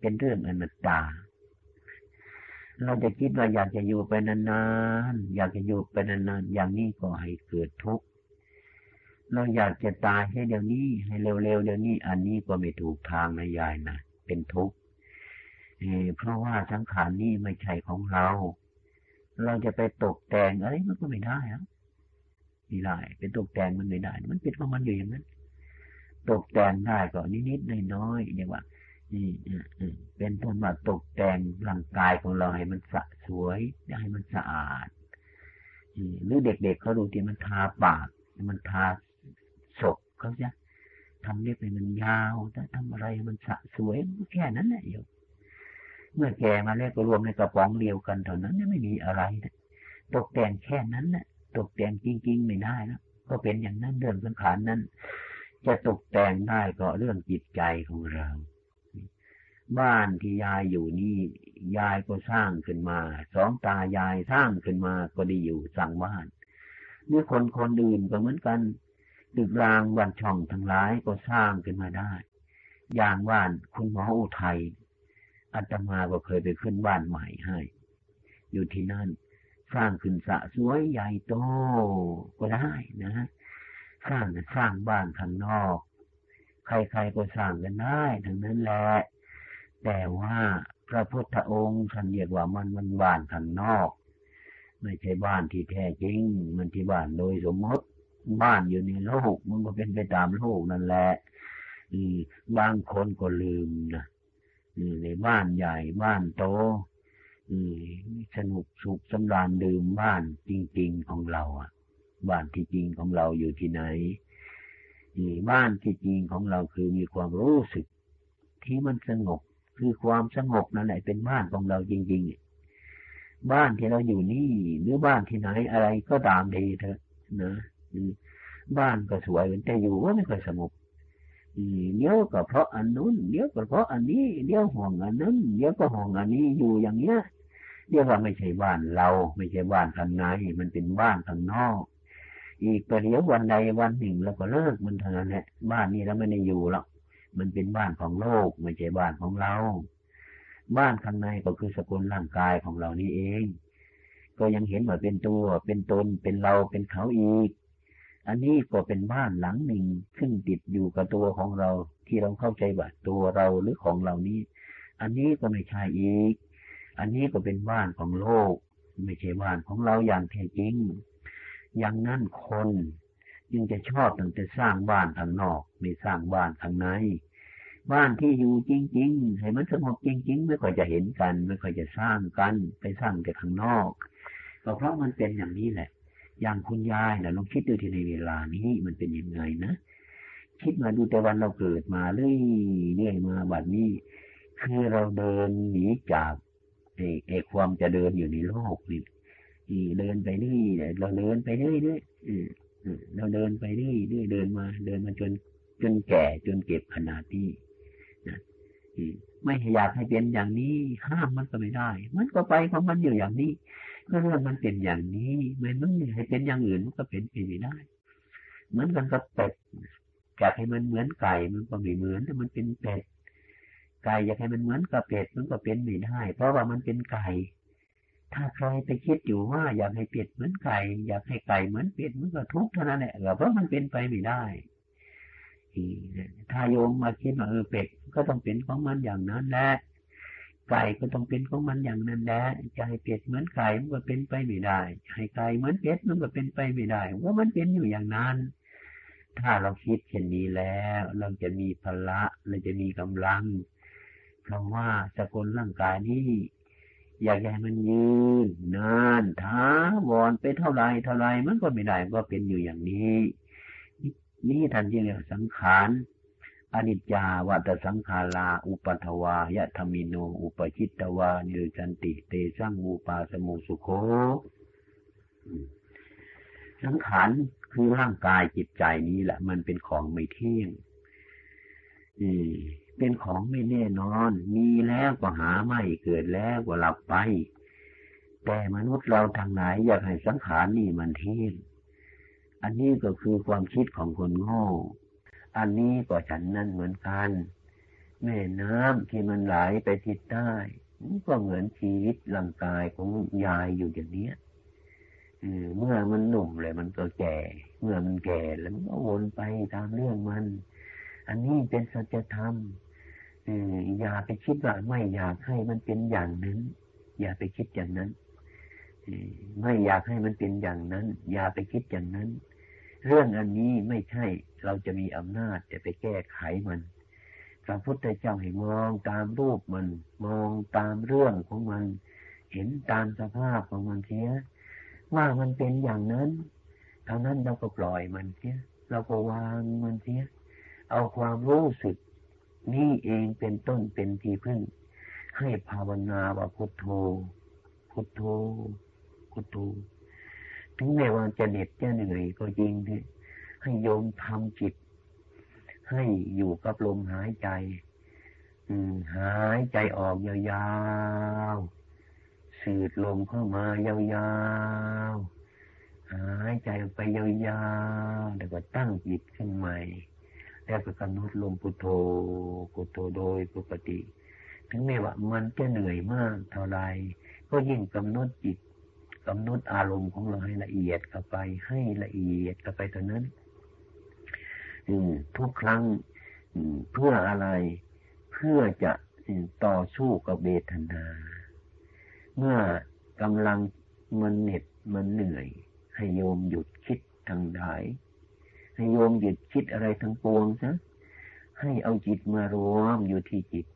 เป็นเรื่องอนัตตา เราจะคิดว่าอยากจะอยู่ไปนานๆ อยากจะอยู่ไปนานๆ อย่างนี้ก็ให้เกิดทุกข์ เราอยากจะตายให้เดี๋ยวนี้ให้เร็วๆเดี๋ยวนี้ อันนี้ก็ไม่ถูกทางนะยายนะ เป็นทุกข์เพราะว่าสังขารนี้ไม่ใช่ของเรา เราจะไปตกแต่งอะไรมันก็ไม่ได้ครับ ไม่ได้เป็นตกแต่งมันไม่ได้ มันเป็นของมันอยู่อย่างนั้น ตกแต่งได้ก็นิดๆน้อยๆเรียกว่านี่เป็นต้นว่าตกแต่งร่างกายของเราให้มันสะสวยให้มันสะอาดหรือเด็กๆเขาดูที่มันทาปาก มันทาศพเขาจะทำเล็บให้มันยาวแต่ทำอะไรมันสะสวยแค่นั้นแหละโยเมื่อแก่มาแล้วก็รวมในกระป๋องเดียวกันเท่านั้นไม่มีอะไร ตกแต่งแค่นั้นแหละ ตกแต่งจริง ๆ ไม่ได้นะก็เป็นอย่างนั้นเรื่องสังขารนั้น จะตกแต่งได้ก็เรื่องจิตใจของเรา บ้านที่ยายอยู่นี่ยายก็สร้างขึ้นมา สองตายายสร้างขึ้นมาก็ได้อยู่สั่งบ้านเมื่อคนคนอื่นก็เหมือนกันตึกรางวันช่องทั้งหลายก็สร้างขึ้นมาได้ อย่างบ้านคุณหมออุทัยอาตมาก็เคยไปขึ้นบ้านใหม่ให้ อยู่ที่นั่น สร้างขึ้นสะสวยใหญ่โตก็ได้นะสร้างสร้างบ้านข้างนอก ใครๆก็สร้างกันได้ทั้งนั้นแหละแต่ว่าพระพุทธองค์ท่านเรียกว่ามันมันบ้านข้างนอก ไม่ใช่บ้านที่แท้จริง มันที่บ้านโดยสมมติ บ้านอยู่ในโลกมันก็เป็นไปตามโลกนั่นแหละบางคนก็ลืมนะในบ้านใหญ่บ้านโต สนุกสุขสำราญดื่มบ้านจริง ๆของเราอะ บ้านที่จริงของเราอยู่ที่ไหนบ้านที่จริงของเราคือมีความรู้สึก ที่มันสงบคือความสงบนั่นแหละเป็นบ้านของเราจริง ๆ บ้านที่เราอยู่นี่ หรือบ้านที่ไหนอะไรก็ตามดีเถอะนะบ้านก็สวยแต่อยู่ว่าไม่ค่อยสงบเดี๋ยวก็เพราะอันนู้นเดี๋ยวก็เพราะอันนี้เดี๋ยวห่วงอันนั้นเดี๋ยวก็ห่วงอันนี้อยู่อย่างเงี้ย เรียกว่าไม่ใช่บ้านเรา ไม่ใช่บ้านข้างในมันเป็นบ้านข้างนอก อีกประเดี๋ยววันใดวันหนึ่งเราก็เลิกมันเท่านั้นแหละบ้านนี้เราไม่ได้อยู่หรอกมันเป็นบ้านของโลก ไม่ใช่บ้านของเรา บ้านข้างในก็คือสกุลร่างกายของเรานี่เอง ก็ยังเห็นว่าเป็นตัว เป็นตน เป็นเรา เป็นเขาอีก อันนี้ก็เป็นบ้านหลังหนึ่งซึ่งติดอยู่กับตัวของเรา ที่เราเข้าใจว่าตัวเราหรือของเรานี้ อันนี้ก็ไม่ใช่อีก อันนี้ก็เป็นบ้านของโลก ไม่ใช่บ้านของเราอย่างแท้จริง อย่างนั้นคนยังจะชอบตั้งแต่สร้างบ้านข้างนอก ไม่สร้างบ้านข้างใน บ้านที่อยู่จริงๆให้มันสงบจริง ๆ ไม่ค่อยจะเห็นกัน ไม่ค่อยจะสร้างกันไปสร้างแต่ข้างนอกก็เพราะมันเป็นอย่างนี้แหละ อย่างคุณยายนะลองคิดดูที่ในเวลานี้มันเป็นยังไงนะคิดมาดูแต่วันเราเกิดมาเรื่อยเรื่อยมาบัดนี้ คือเราเดินหนีจาก ไอ้ไอ้ความจะเดินอยู่ในโลกนี่เดินไปเรื่เราเดินไปเรื่อยเรื่อยเราเดินไปเรื่อยเรื่อยเดินมา เดินมาจนจนแก่จนเก็บขนาดนี้นะไม่อยากให้เป็นอย่างนี้ ห้ามมันก็ไม่ได้ มันก็ไปของมันอยู่อย่างนี้เมื่อมันเป็นอย่างนี้ไมันไม่ให้เป็นอย่างอื่นมันก็เป็นไปไม่ได้ เหมือนกันกับเป็ดอยากให้มันเหมือนไก่มันก็ไม่เหมือนแต่มันเป็นเป็ด ไก่อยากให้มันเหมือนกับเป็ดมันก็เป็นไม่ได้ เพราะว่ามันเป็นไก่ ถ้าใครไปคิดอยู่ว่าอยากให้เป็ดเหมือนไก่ อยากให้ไก่เหมือนเป็ดมันก็ทุกข์เท่านั้นแหละเพราะมันเป็นไปไม่ได้ถ้าโยมมาคิดว่าเออเป็ดก็ต้องเป็นของมันอย่างนั้นแหละไก่ก็ต้องเป็นของมันอย่างนั้นแหละจะให้เป็ดเหมือนไก่มันก็เป็นไปไม่ได้ให้ไก่เหมือนเป็ดมันก็เป็นไปไม่ได้ว่ามันเป็นอยู่อย่างนั้น ถ้าเราคิดเช่นนี้แล้ว เราจะมีพละเราจะมีกำลัง เพราะว่าสกุลร่างกายนี้อยากให้มันยืน นานท้าวอนไปเท่าไรเท่าไรมันก็ไม่ได้ก็เป็นอยู่อย่างนี้ นี่ท่านเรียกสังขารอนิจจาวัตสังขาราอุปัทวายะธรรมิโนอุปชิตตวานิจันติเตสังมูปาสมุสุโคสังขารคือร่างกายจิตใจนี้แหละ มันเป็นของไม่เที่ยง อืม เป็นของไม่แน่นอน มีแล้วก็หาไม่เกิดแล้วก็หลับไป แต่มนุษย์เราทางไหนอยากให้สังขารนี่มันเที่ยงอันนี้ก็คือความคิดของคนโง่ อันนี้ก็ฉันนั่นเหมือนกัน แม่น้ำที่มันไหลไปทิศใต้ก็เหมือนชีวิตร่างกายของยายอยู่อย่างนี้เมื่อมันหนุ่มเลยมันก็แก่ เมื่อมันแก่แล้วมันก็วนไปตามเรื่องมัน อันนี้เป็นสัจธรรม อย่าไปคิดว่าไม่อยากให้มันเป็นอย่างนั้น อย่าไปคิดอย่างนั้นไม่อยากให้มันเป็นอย่างนั้น อย่าไปคิดอย่างนั้น เรื่องอันนี้ไม่ใช่เราจะมีอำนาจจะไปแก้ไขมันพระพุทธเจ้าให้มองตามรูปมัน มองตามเรื่องของมัน เห็นตามสภาพของมันเสียว่ามันเป็นอย่างนั้นเท่านั้นเราก็ปล่อยมันเสียเราก็วางมันเสียเอาความรู้สึก นี่เองเป็นต้นเป็นที่พึ่ง ให้ภาวนาว่าพุทโธ พุทโธ พุทโธ ถึงแม้ว่าจะเหน็ดจะเหนื่อยก็จริงที่ให้โยมทำจิต ให้อยู่กับลมหายใจ อืม หายใจออกยาวๆสูดลมเข้ามายาวๆหายใจไปยาวๆแล้วก็ตั้งจิตขึ้นใหม่ แล้วก็กำหนดลมพุทโธพุทโธโดยปกติ ถึงแม้ว่ามันจะเหนื่อยมากเท่าไรก็ยิ่งกำหนดจิตกำหนดอารมณ์ของเราให้ละเอียดเข้าไป ให้ละเอียดเข้าไปเท่านั้นทุกครั้งเพื่ออะไรเพื่อจะต่อสู้กับเบทนา เมื่อกำลังมันเหน็ดมันเหนื่อย ให้โยมหยุดคิดทางใด ให้โยมหยุดคิดอะไรทั้งปวงซะให้เอาจิตมารวมอยู่ที่จิต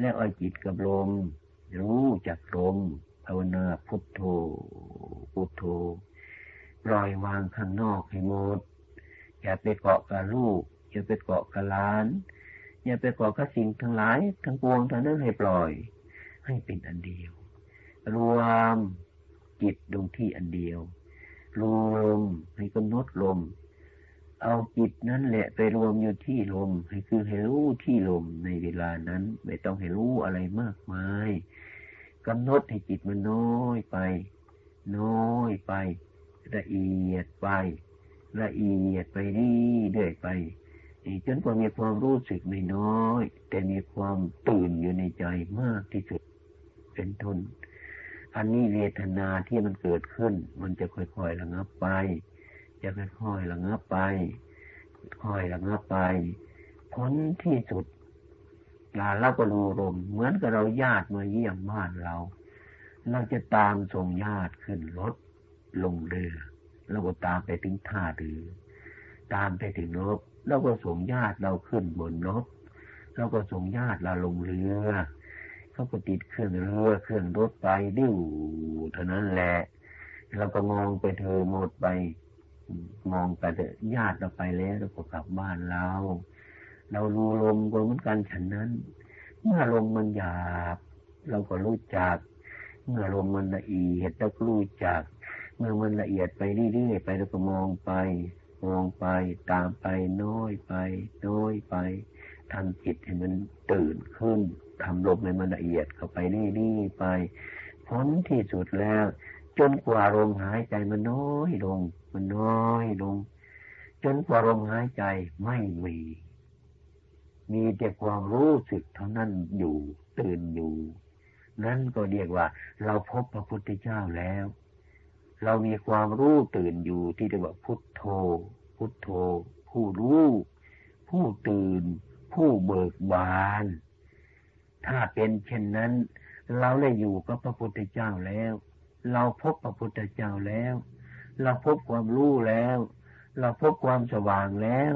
แล้วเอาจิตกับลมรู้จักลมภาวนาพุทโธพุทโธปล่อยวางข้างนอกให้หมดอย่าไปเกาะกับลูกอย่าไปเกาะกับล้าน อย่าไปเกาะกับสิ่งทั้งหลาย ทั้งปวงทั้งนั้นให้ปล่อย ให้เป็นอันเดียว รวมจิตลงที่อันเดียวรวมให้กำหนดลม เอาจิตนั้นแหละไปรวมอยู่ที่ลมให้คือให้รู้ที่ลมในเวลานั้น ไม่ต้องให้รู้อะไรมากมายกำหนดให้จิตมันน้อยไป น้อยไป ละเอียดไป ละเอียดไปเรื่อยไปจนกว่ามีความรู้สึกไม่น้อย แต่มีความตื่นอยู่ในใจมากที่สุด เป็นทนอันนี้เวทนาที่มันเกิดขึ้น มันจะค่อยๆระงับไป จะค่อยๆระงับไป ค่อยระงับไปผลที่สุดลาเราก็รูลมเหมือนกับเราญาติมาเยี่ยมบ้านเรา เราจะตามส่งญาติขึ้นรถลงเรือเราก็ตามไปถึงท่าเรือตามไปถึงรถเราก็ส่งญาติเราขึ้นบนรถเราก็ส่งญาติเราลงเรือเขาก็ติดเครื่องเรือเครื่องรถไปดิ้วเท่านั้นแหละเราก็มองไปเธอหมดไป มองไปแต่ญาติเราไปแล้วเราก็กลับบ้านเราเรารู้ลมก็เหมือนกันฉันนั้น เมื่อลมมันหยาบ เราก็รู้จัก เมื่อลมมันละเอียดเราก็รู้จัก เมื่อมันละเอียดไปเรื่อยๆไปเราก็มองไป มองไปตามไปน้อยไปน้อยไปทำจิตให้มันตื่นขึ้นทำลมให้มันละเอียดเข้าไปเรื่อยๆไปผลที่สุดแล้ว จนกว่าลมหายใจมันน้อยลง มันน้อยลง จนกว่าลมหายใจไม่มี มีแต่ความรู้สึกเท่านั้นอยู่ตื่นอยู่ นั่นก็เรียกว่า เราพบพระพุทธเจ้าแล้ว เรามีความรู้ตื่นอยู่ที่เรียกว่าพุทโธ พุทโธ ผู้รู้ ผู้ตื่น ผู้เบิกบาน ถ้าเป็นเช่นนั้น เราได้อยู่กับพระพุทธเจ้าแล้ว เราพบพระพุทธเจ้าแล้ว เราพบความรู้แล้ว เราพบความสว่างแล้ว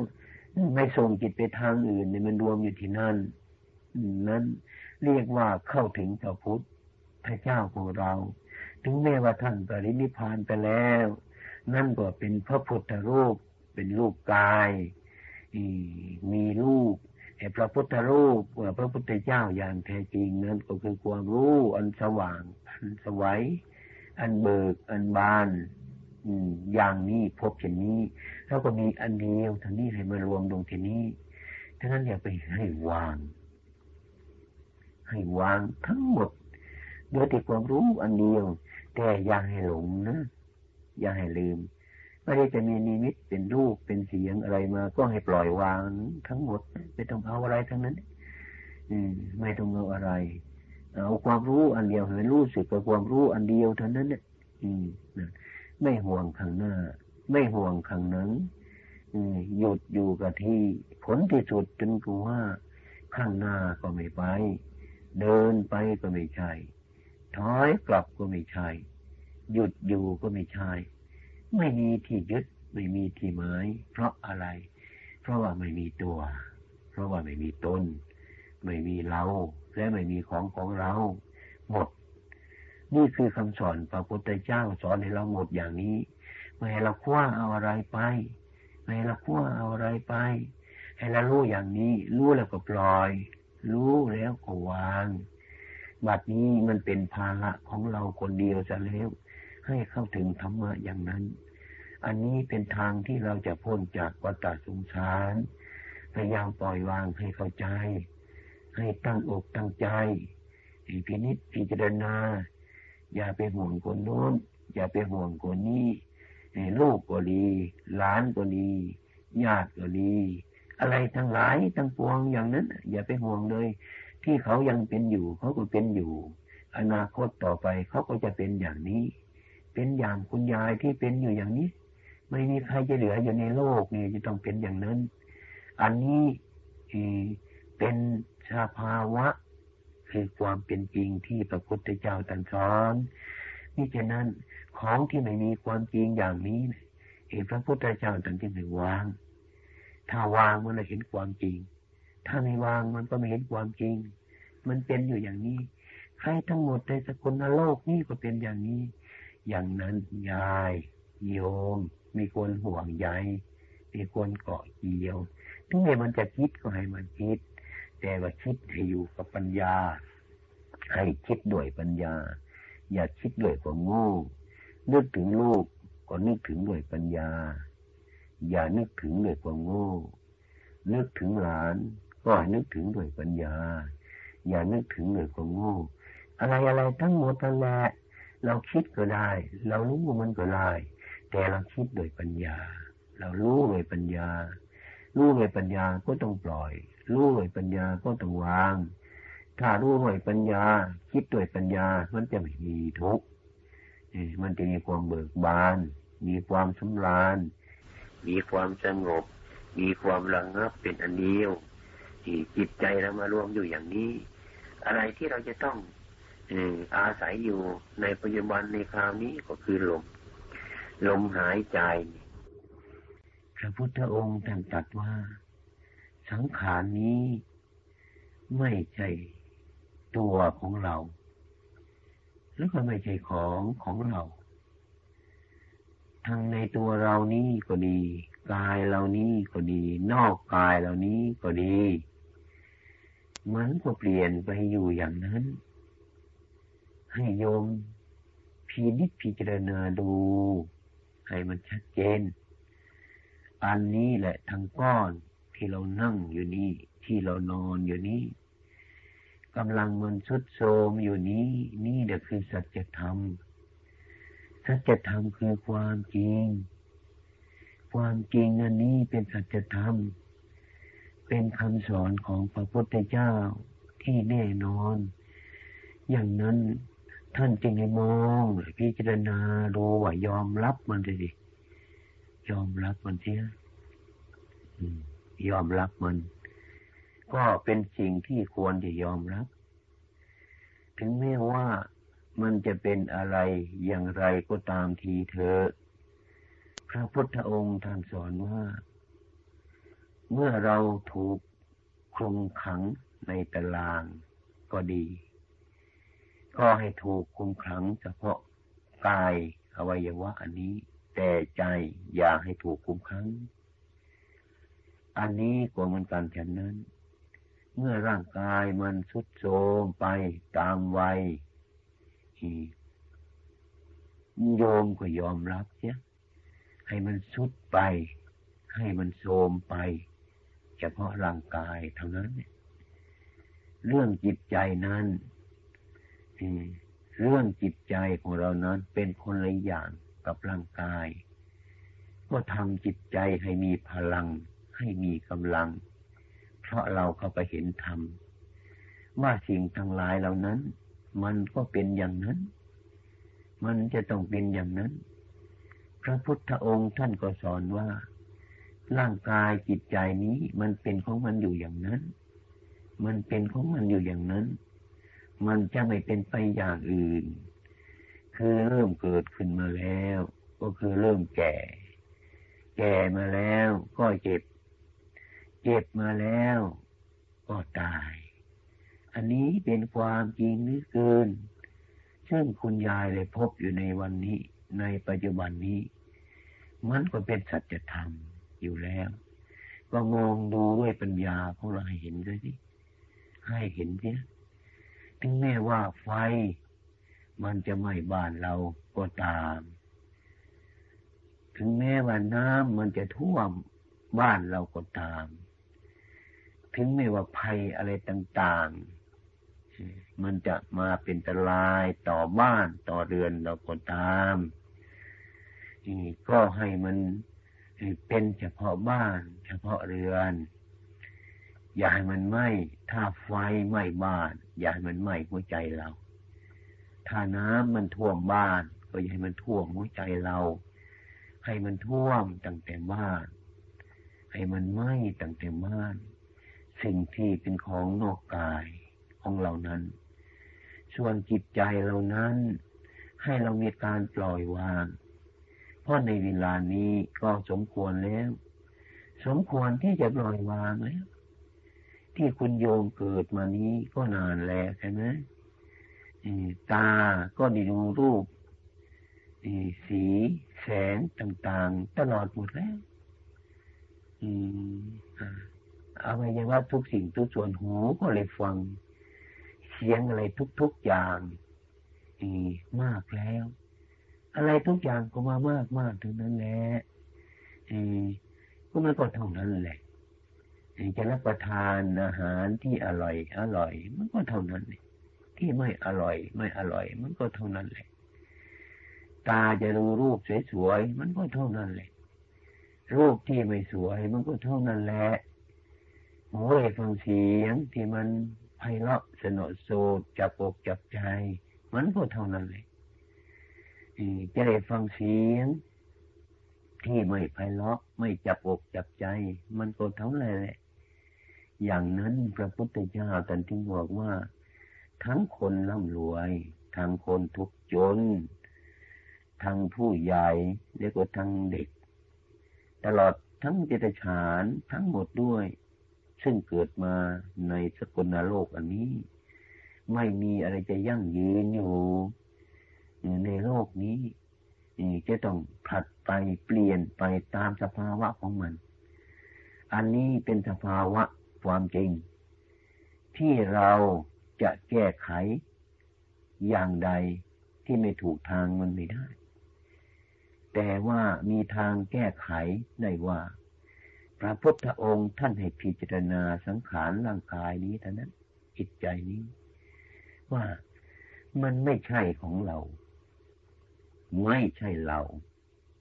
ไม่ส่งจิตไปทางอื่นเนี่ยมันรวมอยู่ที่นั่นนั้นเรียกว่าเข้าถึงพระพุทธเจ้าของเรา ถึงแม้ว่าท่านปรินิพานไปแล้ว นั่นก็เป็นพระพุทธรูป เป็นรูปกายมีรูปแต่พระพุทธรูปพระพุทธเจ้าอย่างแท้จริงนั้นก็คือความรู้อันสว่างอันสวัย อันเบิก อันบานอืมอย่างนี้พบเช่นนี้แล้วก็มีอันเดียวท่านี้ให้มารวมลงที่นี้ท่านั้นอย่าไปให้วาง ให้วางทั้งหมดโดยที่ความรู้อันเดียว แต่อย่าให้หลงนะอย่าให้ลืมไม่ได้จะมีนิมิตเป็นรูปเป็นเสียงอะไรมา ก็ให้ปล่อยวางทั้งหมดไม่ต้องเอาอะไรทั้งนั้น อืมไม่ต้องเอาอะไร เอาความรู้อันเดียวให้รู้สึกกับความรู้อันเดียวเท่านั้นเนี่ยอืมไม่ห่วงข้างหน้า ไม่ห่วงข้างหนังหยุดอยู่กับที่ผลที่สุดจนกูว่าข้างหน้าก็ไม่ไป เดินไปก็ไม่ใช่ถอยกลับก็ไม่ใช่ หยุดอยู่ก็ไม่ใช่ ไม่มีที่ยึดไม่มีที่หมายเพราะอะไร เพราะว่าไม่มีตัว เพราะว่าไม่มีตน ไม่มีเรา และไม่มีของของเราหมด นี่คือคำสอนพระพุทธเจ้าสอนให้เราหมดอย่างนี้ไม่ให้เราคว้าเอาอะไรไปไม่ให้เราคว้าเอาอะไรไป ให้เรารู้อย่างนี้ รู้แล้วก็ปล่อย รู้แล้วก็วางบัดนี้มันเป็นภาระของเราคนเดียวจะแล้ว ให้เข้าถึงธรรมะอย่างนั้น อันนี้เป็นทางที่เราจะพ้นจากวัฏสงสาร พยายามปล่อยวางให้เข้าใจ ให้ตั้งอกตั้งใจพินิจพิจารณา อย่าไปห่วงคนโน้น อย่าไปห่วงคนนี้ลูกก็ดีหลานก็ดีญาติก็ดีอะไรทั้งหลายทั้งปวงอย่างนั้น อย่าไปห่วงเลย ที่เขายังเป็นอยู่เขาก็เป็นอยู่ อนาคตต่อไปเขาก็จะเป็นอย่างนี้ เป็นอย่างคุณยายที่เป็นอยู่อย่างนี้ ไม่มีใครจะเหลืออยู่ในโลกนี่จะต้องเป็นอย่างนั้น อันนี้เป็น สภาวะคือความเป็นจริงที่พระพุทธเจ้าตรัสสอนนี่ฉะนั้นของที่ไม่มีความจริงอย่างนี้เห็นพระพุทธเจ้าตรัสที่ไม่วาง ถ้าวางมันจะเห็นความจริง ถ้าไม่วางมันก็ไม่เห็นความจริง มันเป็นอยู่อย่างนี้ ใครทั้งหมดในสกุลโลกนี่ก็เป็นอย่างนี้ อย่างนั้นยายโยมมีคนห่วงใยมีคนเกาะเกี่ยวถึงแม้มันจะคิดก็ให้มันคิด แต่ว่าคิดให้อยู่กับปัญญา ให้คิดด้วยปัญญา อย่าคิดด้วยความโง่นึกถึงลูกก็นึกถึงด้วยปัญญา อย่านึกถึงด้วยความโง่นึกถึงหลาน ก็นึกถึงด้วยปัญญา อย่านึกถึงด้วยความโง่อะไรอะไรทั้งหมดนั่นแหละเราคิดก็ได้ เรารู้มันก็ได้ แต่เราคิดโดยปัญญา เรารู้โดยปัญญา รู้โดยปัญญาก็ต้องปล่อย รู้โดยปัญญาก็ต้องวาง ถ้ารู้โดยปัญญา คิดโดยปัญญา มันจะไม่มีทุกข์มันจะมีความเบิกบาน มีความสำราญ มีความสงบ มีความระงับเป็นอันเดียวที่จิตใจเรามารวมอยู่อย่างนี้ อะไรที่เราจะต้องอาศัยอยู่ในปัจจุบันในคราวนี้ก็คือลม ลมหายใจ พระพุทธองค์ท่านตรัสว่า สังขารนี้ไม่ใช่ตัวของเรา แล้วก็ไม่ใช่ของของเรา ทั้งในตัวเรานี้ก็ดี กายเรานี้ก็ดี นอกกายเรานี้ก็ดี มันก็เปลี่ยนไปอยู่อย่างนั้น ให้โยมพินิจพิจารณาดู ให้มันชัดเจน อันนี้แหละทั้งก้อน ที่เรานั่งอยู่นี่ที่เรานอนอยู่นี่กำลังมันชุดโทมอยู่นี้ นี่แหละคือสัจธรรมสัจธรรมคือความจริง ความจริงอันนี้เป็นสัจธรรม เป็นคำสอนของพระพุทธเจ้าที่แน่นอน อย่างนั้นท่านจึงให้มองพิจารณาดูว่ายอมรับมันสิยอมรับมันเสีย ยอมรับมัน ก็เป็นสิ่งที่ควรจะยอมรับ ถึงแม้ว่ามันจะเป็นอะไรอย่างไรก็ตามทีเถอะพระพุทธองค์ท่านสอนว่า เมื่อเราถูกคลุมขังในตารางก็ดี ก็ให้ถูกคุมขังเฉพาะกายอวัยวะอันนี้ แต่ใจอย่าให้ถูกคุมขัง อันนี้ก็เหมือนกันฉะนั้น เมื่อร่างกายมันสุดโทรมไปตามวัยโยมก็ยอมรับเสียให้มันสุดไป ให้มันโทมไปเฉพาะร่างกายเท่านั้น เรื่องจิตใจนั้นเรื่องจิตใจของเรานั้นเป็นคนละอย่างกับร่างกาย ก็ทำจิตใจให้มีพลัง ให้มีกำลัง เพราะเราเข้าไปเห็นธรรมว่าสิ่งทั้งหลายเหล่านั้น มันก็เป็นอย่างนั้น มันจะต้องเป็นอย่างนั้น พระพุทธองค์ท่านก็สอนว่า ร่างกายจิตใจนี้มันเป็นของมันอยู่อย่างนั้น มันเป็นของมันอยู่อย่างนั้น มันจะไม่เป็นไปอย่างอื่น คือเริ่มเกิดขึ้นมาแล้ว ก็คือเริ่มแก่ แก่มาแล้วก็เจ็บ เจ็บมาแล้วก็ตาย อันนี้เป็นความจริงนึกเกิน ซึ่งคุณยายเลยพบอยู่ในวันนี้ ในปัจจุบันนี้ มันก็เป็นสัจธรรมอยู่แล้ว ก็มองดูด้วยปัญญาของเราให้เห็นด้วยสิให้เห็นเสียถึงแม้ว่าไฟ มันจะไหม้บ้านเราก็ตาม ถึงแม้ว่าน้ำมันจะท่วมบ้านเราก็ตาม ถึงแม้ว่าภัยอะไรต่างๆ มันจะมาเป็นตรายต่อบ้านต่อเรือนเราก็ตามก็ให้มันเป็นเฉพาะบ้าน เฉพาะเรือน อย่าให้มันไหม้ถ้าไฟไหม้บ้าน อย่าให้มันไหม้หัวใจเรา ถ้าน้ำมันท่วมบ้าน ก็อย่าให้มันท่วมหัวใจเรา ให้มันท่วมตั้งแต่บ้าน ให้มันไหม้ตั้งแต่บ้าน สิ่งที่เป็นของนอกกายของเรานั้น ส่วนจิตใจเรานั้น ให้เรามีการปล่อยวาง เพราะในเวลานี้ก็สมควรแล้ว สมควรที่จะปล่อยวางแล้ว ที่คุณโยมเกิดมานี้ก็นานแล้วใช่ไหมตาก็ได้ดูรูปสีแสงต่าง ๆ ตลอดหมดแล้วเอา ไว้ยังว่าทุกสิ่งทุกส่วนหูก็เลยฟัง เสียงอะไรทุกๆอย่างอีมากแล้ว อะไรทุกอย่างก็มามากมากถึงนั้นแหละอีก็มันก็เท่านั้นแหละจะรับประทานอาหารที่อร่อย อร่อย มันก็เท่านั้นที่ไม่อร่อย ไม่อร่อย มันก็เท่านั้นแหละ ตาจะดูรูปสวยๆมันก็เท่านั้นแหละรูปที่ไม่สวยมันก็เท่านั้นแหละ หูได้ฟังเสียงที่มันไพเราะสนอโสดจับอกจับใจ มันก็เท่านั้นเลยจะได้ฟังเสียง ที่ไม่ไพเราะไม่จับอกจับใจ มันก็เท่านั้นแหละอย่างนั้นพระพุทธเจ้าตรัสที่บอกว่า ทั้งคนร่ำรวย ทั้งคนทุกข์จน ทั้งผู้ใหญ่และก็ทั้งเด็ก ตลอดทั้งเจตฉานทั้งหมดด้วย ซึ่งเกิดมาในสกุลโลกอันนี้ ไม่มีอะไรจะยั่งยืนอยู่ในโลกนี้จะต้องผัดไปเปลี่ยนไปตามสภาวะของมัน อันนี้เป็นสภาวะความจริง ที่เราจะแก้ไขอย่างใดที่ไม่ถูกทางมันไม่ได้ แต่ว่ามีทางแก้ไขได้ว่า พระพุทธองค์ท่านให้พิจารณาสังขารร่างกายนี้เท่านั้นจิตใจนี้ ว่ามันไม่ใช่ของเรา ไม่ใช่เรา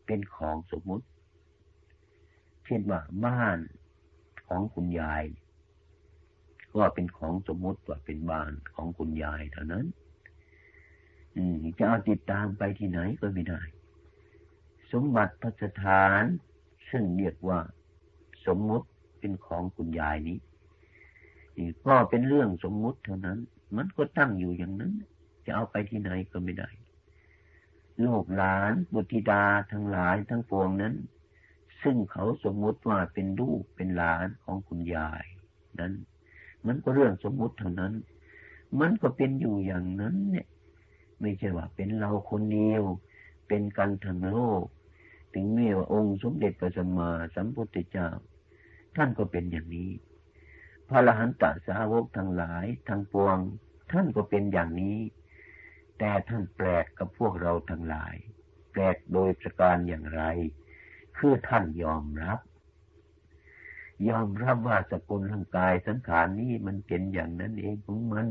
เป็นของสมมุติ เช่นว่าบ้านของคุณยาย ก็เป็นของสมมุติว่าเป็นบ้านของคุณยายเท่านั้น อืมจะเอาติดตามไปที่ไหนก็ไม่ได้ สมบัติพัสถาน ซึ่งเรียกว่า สมมุติเป็นของคุณยายนี้ก็เป็นเรื่องสมมุติเท่านั้น มันก็ตั้งอยู่อย่างนั้น จะเอาไปที่ไหนก็ไม่ได้ ลูกหลานบุตริดาทั้งหลายทั้งปวงนั้น ซึ่งเขาสมมุติว่าเป็นลูกเป็นหลานของคุณยายนั้น มันก็เรื่องสมมุติเท่านั้น มันก็เป็นอยู่อย่างนั้นเนี่ย ไม่ใช่ว่าเป็นเราคนเดียว เป็นกันทั้งโลก ถึงแม้ว่าองค์สมเด็จพระสัมมาสัมพุทธเจ้า ท่านก็เป็นอย่างนี้ พระอรหันตสาวกทั้งหลายทั้งปวง ท่านก็เป็นอย่างนี้ แต่ท่านแปลกกับพวกเราทั้งหลาย แปลกโดยประการอย่างไร คือท่านยอมรับ ยอมรับว่าสกุลร่างกายสังขารนี้มันเป็นอย่างนั้นเองของมัน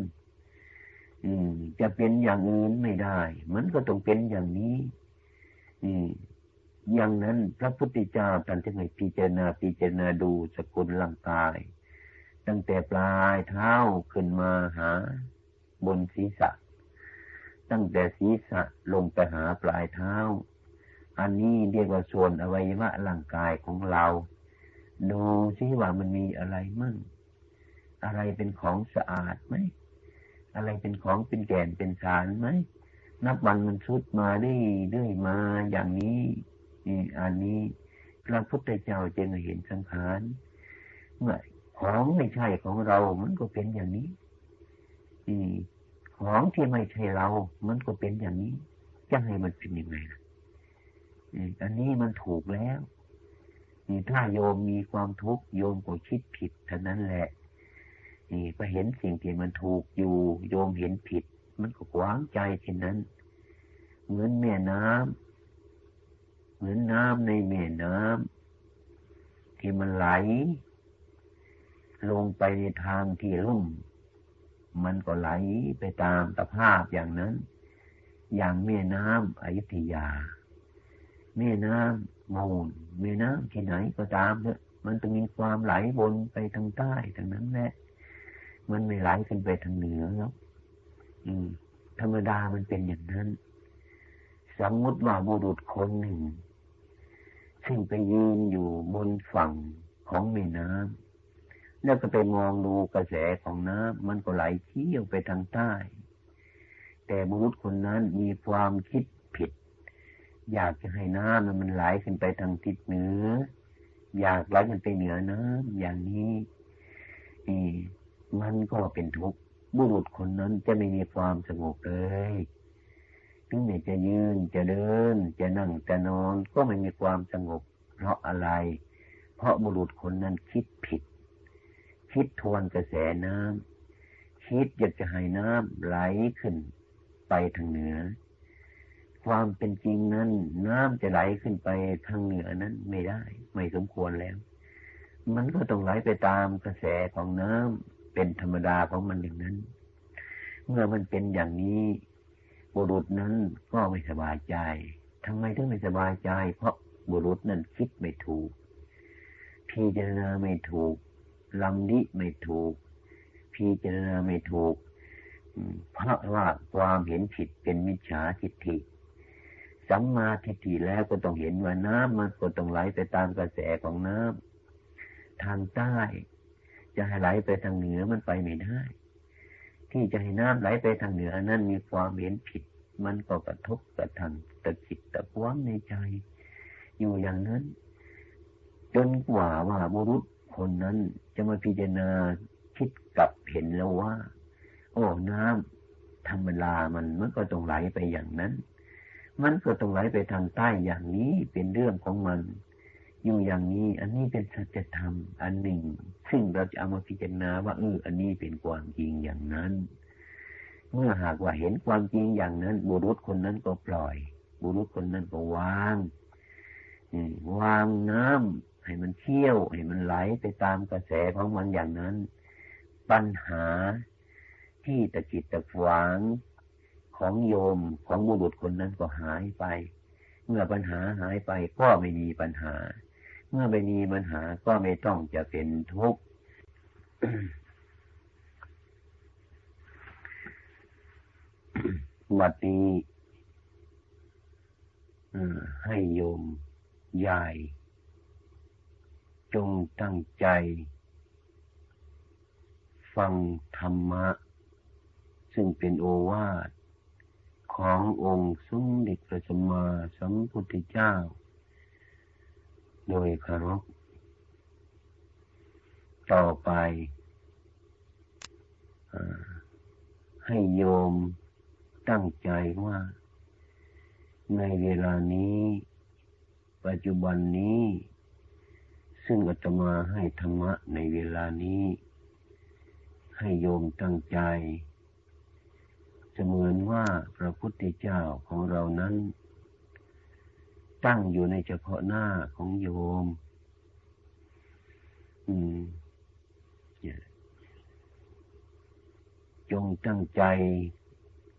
อืม จะเป็นอย่างอื่นไม่ได้ มันก็ต้องเป็นอย่างนี้ อืม อย่างนั้นพระพุทธเจ้าท่านจึงให้พิจารณาพิจารณาดูสกุลร่างกาย ตั้งแต่ปลายเท้าขึ้นมาหาบนศีรษะ ตั้งแต่ศีรษะลงไปหาปลายเท้า อันนี้เรียกว่าส่วนอวัยวะร่างกายของเรา ดูซิว่ามันมีอะไรมั่ง อะไรเป็นของสะอาดไหม อะไรเป็นของเป็นแก่นเป็นสารไหม นับวันมันชุดมาได้เรื่อยมาอย่างนี้ นี่อันนี้พระพุทธเจ้าจึงเห็นสังขารเมื่อของไม่ใช่ของเรา มันก็เป็นอย่างนี้นี่ของที่ไม่ใช่เรา มันก็เป็นอย่างนี้จะให้มันเป็นยังไงล่ะอันนี้มันถูกแล้วนี่ถ้าโยมมีความทุกข์โยมก็คิดผิดเท่านั้นแหละนี่ไปเห็นสิ่งที่มันถูกอยู่ โยมเห็นผิด มันก็ขวางใจเช่นนั้น เหมือนแม่น้ำ เหมือนน้ำในแม่น้ำที่มันไหล ลงไปในทางที่ลุ่ม มันก็ไหลไปตามสภาพอย่างนั้น อย่างแม่น้ำอยุธยา แม่น้ำมูลแม่น้ำที่ไหนก็ตามเนี่ยมันต้องมีความไหลบนไปทางใต้ทางนั้นแหละมันไม่ไหลขึ้นไปทางเหนือแล้วธรรมดามันเป็นอย่างนั้น สมมติว่าบุรุษคนหนึ่ง ซึ่งไปยืนอยู่บนฝั่งของแม่น้ำแล้วก็ไปมองดูกระแสของน้ำมันก็ไหลเชี่ยวไปทางใต้ แต่บุรุษคนนั้นมีความคิดผิด อยากจะให้น้ำมันไหลขึ้นไปทางทิศเหนือ อยากไหลขึ้นไปเหนือน้ำอย่างนี้นี่มันก็เป็นทุกข์บุรุษคนนั้นจะไม่มีความสงบเลย ถึงแม้จะยืนจะเดิน จะนั่งจะนอนก็ไม่มีความสงบ เพราะอะไร เพราะบุรุษคนนั้นคิดผิด คิดทวนกระแสน้ำคิดอยากจะให้น้ำไหลขึ้น ไปทางเหนือ ความเป็นจริงนั้น น้ำจะไหลขึ้นไปทางเหนือนั้นไม่ได้ ไม่สมควรแล้ว มันก็ต้องไหลไปตามกระแสของน้ำเป็นธรรมดาของมันอย่างนั้น เมื่อมันเป็นอย่างนี้ บุรุษนั้นก็ไม่สบายใจทำไมถึงไม่สบายใจ เพราะบุรุษนั้นคิดไม่ถูก พิจารณาไม่ถูกลำดิไม่ถูก พิจารณาไม่ถูกเพราะว่าความเห็นผิดเป็นมิจฉาทิฏฐิสัมมาทิฏฐิแล้วก็ต้องเห็นว่าน้ำมันก็ต้องไหลไปตามกระแสของน้ำทางใต้ จะให้ไหลไปทางเหนือมันไปไม่ได้ ที่จะให้น้ำไหลไปทางเหนือนั้นมีความเห็นผิด มันก็กระทบกระทั่งตะจิตตะกว้างในใจ อยู่อย่างนั้น จนกว่าว่าบุรุษคนนั้นจะมาพิจารณาคิดกลับเห็นแล้วว่า โอ้น้ำธรรมดามันมันก็ต้องไหลไปอย่างนั้น มันก็ต้องไหลไปทางใต้อย่างนี้เป็นเรื่องของมัน อยู่อย่างนี้ อันนี้เป็นสัจธรรม อันหนึ่ง ซึ่งเราจะเอามาพิจารณาว่าเอออันนี้เป็นความจริงอย่างนั้น เมื่อหากว่าเห็นความจริงอย่างนั้น บุรุษคนนั้นก็ปล่อย บุรุษคนนั้นก็วางวางน้ำให้มันเที่ยว ให้มันไหลไปตามกระแสของมันอย่างนั้น ปัญหาที่ตะกิดตะขวางของโยมของบุรุษคนนั้นก็หายไป เมื่อปัญหาหายไปก็ไม่มีปัญหา เมื่อไม่มีปัญหาก็ไม่ต้องจะเป็นทุกข์วัดนี้ให้โยมยาย จงตั้งใจ ฟังธรรมะ ซึ่งเป็นโอวาทขององค์สมเด็จพระสัมมาสัมพุทธเจ้า โดยคารพต่อไปให้โยมตั้งใจว่า ในเวลานี้ ปัจจุบันนี้ ซึ่งอาตมาให้ธรรมะในเวลานี้ ให้โยมตั้งใจเสมือนว่าพระพุทธเจ้าของเรานั้น ตั้งอยู่ในเฉพาะหน้าของโยม อืมจงตั้งใจ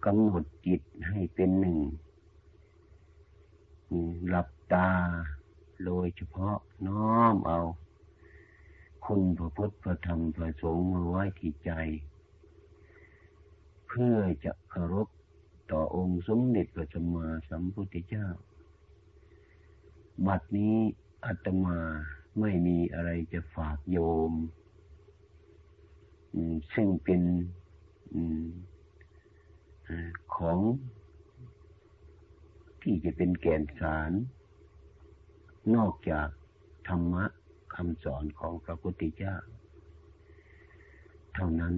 กำหนดจิตให้เป็นหนึ่งหลับตา โดยเฉพาะน้อมเอา คุณพระพุทธพระธรรมพระสงฆ์มาไว้ที่ใจ เพื่อจะเคารพต่อองค์สมเด็จพระสัมมาสัมพุทธเจ้า บัดนี้อาตมาไม่มีอะไรจะฝากโยม ซึ่งเป็นของที่จะเป็นแก่นสาร นอกจากธรรมะคำสอนของพระพุทธเจ้า เท่านั้น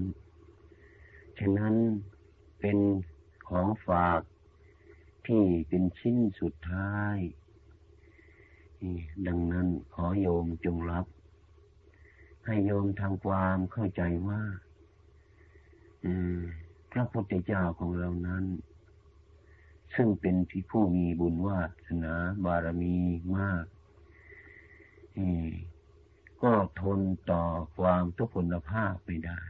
ฉะนั้นเป็นของฝากที่เป็นชิ้นสุดท้าย ดังนั้นขอโยมจงรับ ให้โยมทำความเข้าใจว่าพระพุทธเจ้าของเรานั้น ซึ่งเป็นที่ผู้มีบุญวาสนาบารมีมากก็ทนต่อความทุกข์พลภาพไม่ได้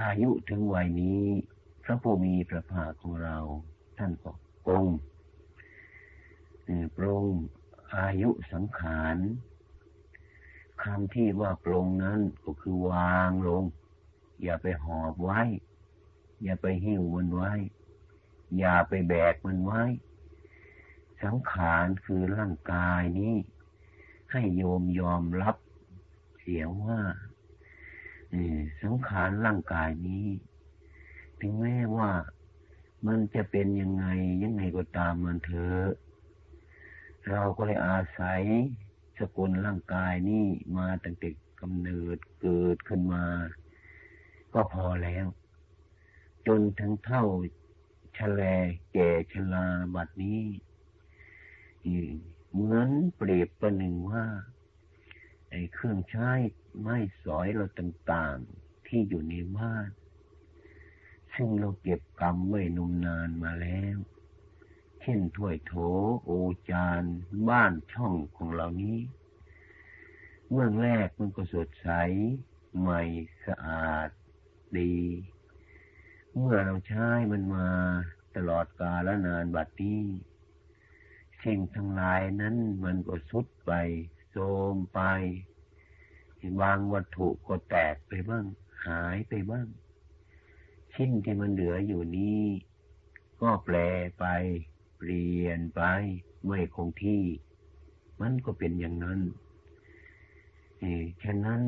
อายุถึงวัยนี้ พระผู้มีพระภาคของเรา ท่านก็ปรง ปรงอายุสังขารคำที่ว่าปรงนั้นก็คือวางลง อย่าไปหอบไว้ อย่าไปหิ้วมันไว้ อย่าไปแบกมันไว้ สังขารคือร่างกายนี้ ให้โยมยอมรับเสียว่าสังขารร่างกายนี้ ถึงแม้ว่ามันจะเป็นยังไงยังไงก็ตามมันเถอะ เราก็เลยอาศัยสกุลร่างกายนี้มาตั้งแต่กำเนิดเกิดขึ้นมา ก็พอแล้ว จนทั้งเท่าชะแลแก่ชลาบัดนี้เหมือนเปรียบประหนึ่งว่าไอ้เครื่องใช้ไม้สอยเราต่างๆที่อยู่ในบ้าน ซึ่งเราเก็บกรรมไว้นมนานมาแล้ว ช่นถ้วยโถโอจานบ้านช่องของเรานี้เมื่อแรกมันก็สดใส ใหม่สะอาด ดี เมื่อเราใช้มันมาตลอดกาลนานบัดนี้สิ่งทั้งหลายนั้นมันก็สุดไปโทมไปบางวัตถุก็แตกไปบ้าง หายไปบ้าง ชิ้นที่มันเหลืออยู่นี้ก็แปลไป เปลี่ยนไปไม่คงที่ มันก็เป็นอย่างนั้นฉะนั้น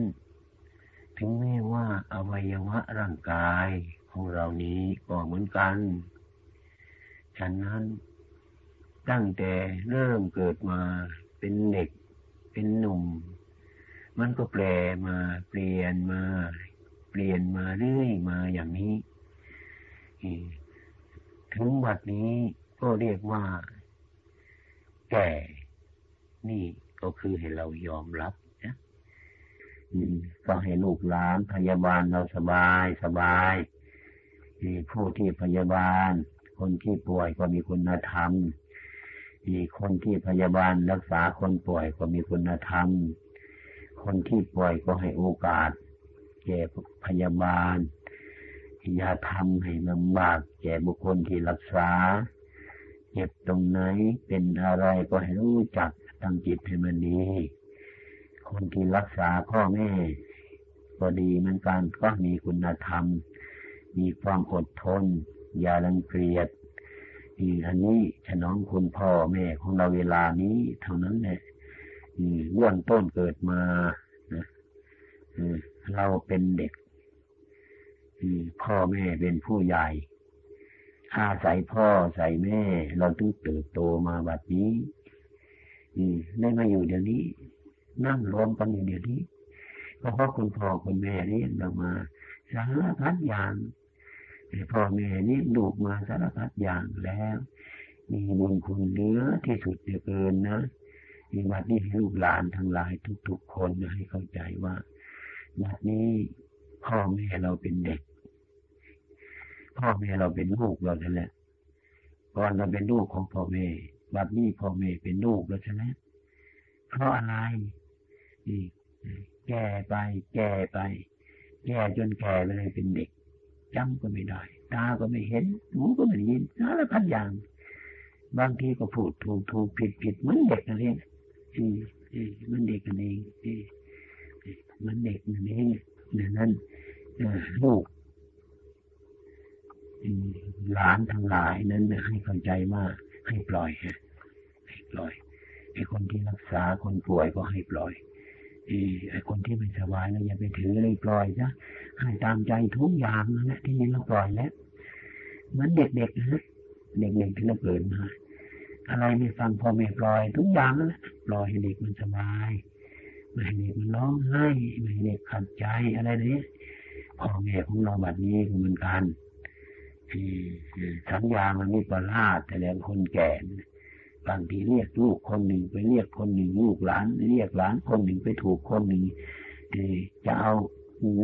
ถึงแม้ว่าอวัยวะร่างกายของเรานี้ก็เหมือนกัน ฉะนั้นตั้งแต่เริ่มเกิดมาเป็นเด็กเป็นหนุ่ม มันก็แปลมาเปลี่ยนมา เปลี่ยนมาเรื่อยมาอย่างนี้ถึงวัดนี้ ก็เรียกว่าแก่นี่ก็คือให้เรายอมรับนะก็ให้ลูกหลานพยาบาลเราสบายสบายผู้ที่พยาบาล คนที่ป่วยก็มีคุณธรรมมีคนที่พยาบาลรักษาคนป่วยก็มีคุณธรรม คนที่ป่วยก็ให้โอกาส แก่พยาบาลอย่าทำให้ลำบากแก่บุคคลที่รักษา จ็บตรงไหนเป็นอะไรก็ให้รู้จักทำจิตให้มันดี คนที่รักษาพ่อแม่ก็ดีเหมือนกันก็มีคุณธรรม มีความอดทน อย่ารังเกียจอันนี้ฉนองคุณพ่อแม่ของเราเวลานี้เท่านั้นแหละเบื้องต้นเกิดมานะเราเป็นเด็กพ่อแม่เป็นผู้ใหญ่ อาศัยพ่อใส่แม่ เราต้องเติบโตมาแบบนี้ได้มาอยู่เดี๋ยวนี้ นั่งรวมกันอยู่เดี๋ยวนี้เพราะคุณพ่อคุณแม่นี่เรามาสารพัดอย่างพ่อแม่นี่ลูกมาสารพัดอย่างแล้ว มีบุญคุณเนื้อที่สุดเหลือเกินนะมีวัดนี้ให้ลูกหลานทั้งหลายทุกๆคนให้เข้าใจว่าวัดนี้พ่อแม่เราเป็นเด็ก พ่อแม่เราเป็นลูกเรานั่นแหละก่อนเราเป็นลูกของพ่อแม่บัดนี้พ่อแม่เป็นลูกแล้วใช่ไหมเพราะอะไรนี่แก่ไป แก่ไปแก่จนแก่เลยเป็นเด็กจำก็ไม่ได้ ตาก็ไม่เห็นหูก็ไม่ได้ยินสารพัดอย่าง บางทีก็พูดถูกถูกผิดผิดเหมือนเด็กนั่นเองมันเด็กนั่นเองมันเด็กนั่นเองดังนั้นลูก หลานทั้งหลายนั้นให้เข้าใจว่าให้ปล่อยให้ปล่อยไอ้คนที่รักษาคนป่วยก็ให้ปล่อยไอ้คนที่ไม่สบายแล้วอย่าไปถือเลยปล่อยซะให้ตามใจทุกอย่างนั่นแหละที่นี่เราปล่อยแล้วเหมือนเด็กๆนะเด็กๆที่เราเกิดมาอะไรไม่ฟังพ่อแม่ปล่อยทุกอย่างนั่นแหละปล่อยให้เด็กมันสบายไม่ให้เด็กมันร้องไห้ไม่ให้เด็กขัดใจอะไรนี้พ่อแม่ของเราแบบนี้เหมือนกัน สัญญามันมีประลาดแต่แล้วคนแก่บางทีเรียกลูกคนหนึ่งไปเรียกคนหนึ่งลูกหลาน เรียกหลานคนหนึ่งไปถูกคนหนึ่งจะเอา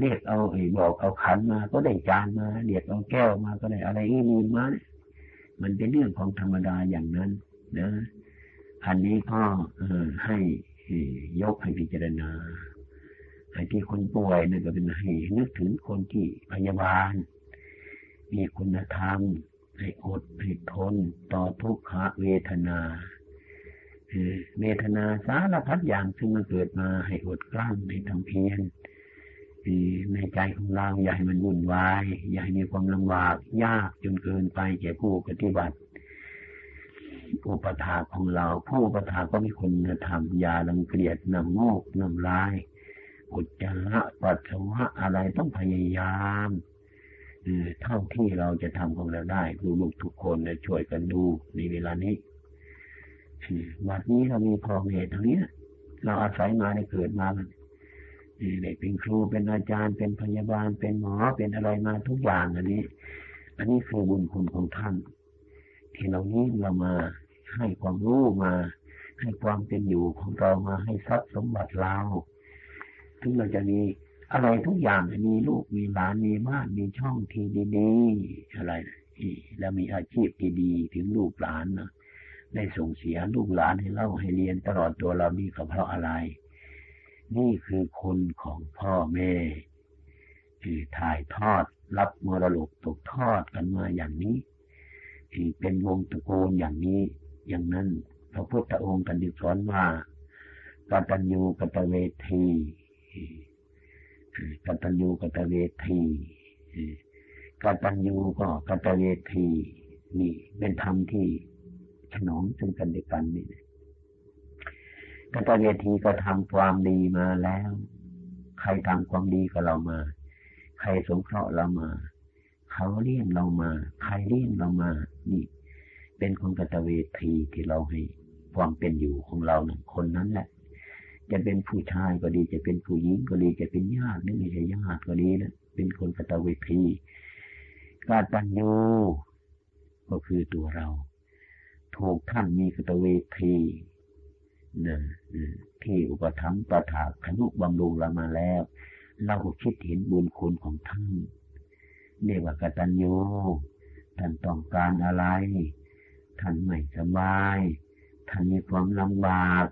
เรียกเอาไอ้บอกเอาขันมาก็ได้จานมาเรียกเอาแก้วมาก็ได้อะไรอีนีมามันเป็นเรื่องของธรรมดาอย่างนั้นนะอันนี้ก็ให้ยกให้พิจารณาไอ้ที่คนป่วยนั่นก็เป็นให้นึกถึงคนที่พยาบาล มีคุณธรรมให้อดให้ทนต่อทุกขเวทนาเวทนาสารพัดอย่างซึ่งมันเกิดมาให้อดกลั้นให้ทำเพียรในใจของเราอย่าให้มันวุ่นวาย อย่าให้มีความลำบากยากจนเกินไปแก่ผู้ปฏิบัติอุปถาของเรา ผู้อุปถาก็มีคุณธรรมอย่าลังเกียดนำโมกนำลายอุจจาระปัสสาวะอะไรต้องพยายาม เท่าที่เราจะทำของเราได้ลูกทุกคนช่วยกันดูในเวลานี้วันนี้เรามีพ่อแม่ทั้งนี้เราอาศัยมาในเกิดมาได้เป็นครูเป็นอาจารย์เป็นพยาบาลเป็นหมอเป็นอะไรมาทุกอย่างอันนี้ อันนี้คือบุญคุณของท่านที่เรานี้เรามาให้ความรู้มา ให้ความเป็นอยู่ของเรามาให้ทรัพย์สมบัติเราถึงเราจะมี อะไรทุกอย่างมีลูกมีหลานมีบ้านมีช่องที่ดีๆอะไรแล้วมีอาชีพที่ดีถึงลูกหลานนะได้ส่งเสียลูกหลานให้เล่าให้เรียนตลอดตัวเรานี่ก็เพราะอะไร นี่คือคนของพ่อแม่ที่ถ่ายทอดรับมรดกตกทอดกันมาอย่างนี้ที่เป็นวงตระกูลอย่างนี้ อย่างนั้นพระพุทธองค์กันดิสอนว่ากตัญญูกตเวที กตัญญูกตเวทีกตัญญูก็กตเวทีนี่เป็นธรรมที่ถนอมซึ่งกันและกันนี่กตเวทีก็ทำความดีมาแล้ว ใครทำความดีกับเรามา ใครสงเคราะห์เรามา เขาเลี้ยงเรามา ใครเลี้ยงเรามา นี่ เป็นคนกตเวทีที่เราให้ความเป็นอยู่ของเราหนึ่งคนนั้นแหละ จะเป็นผู้ชายก็ดี จะเป็นผู้หญิงก็ดี จะเป็นญาติหรือไม่ใช่ญาติก็ดีนะเป็นคนกตเวทีกาตัญญูก็คือตัวเรา ถูกท่านมีกตเวทีนะที่อุปถัมภ์ประถาขนุบำรุงเรามาแล้ว เราก็คิดเห็นบุญคุณของท่านเรียกว่ากตัญญูท่านต้องการอะไร ท่านไม่สบาย ท่านมีความลำบาก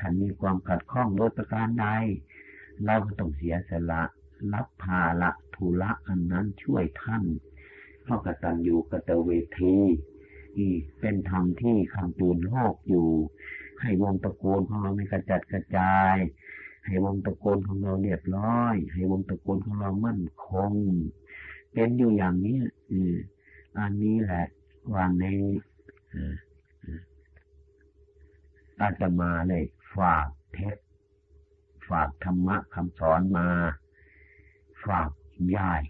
ท่านมีความขัดข้องโดยประการใดเราก็ต้องเสียสละรับภาละทุละอันนั้นช่วยท่านเพราะกตัญญูกตเวทีอีเป็นธรรมที่คำตูนโลกอยู่ ให้วงตะโกนของเราไม่กระจัดกระจาย ให้วงตะโกนของเราเรียบร้อย ให้วงตะโกนของเรามั่นคง เป็นอยู่อย่างนี้อืออันนี้แหละวางในอาตมาเลย ฝากเทศฝากธรรมะคำสอนมา ฝากยาย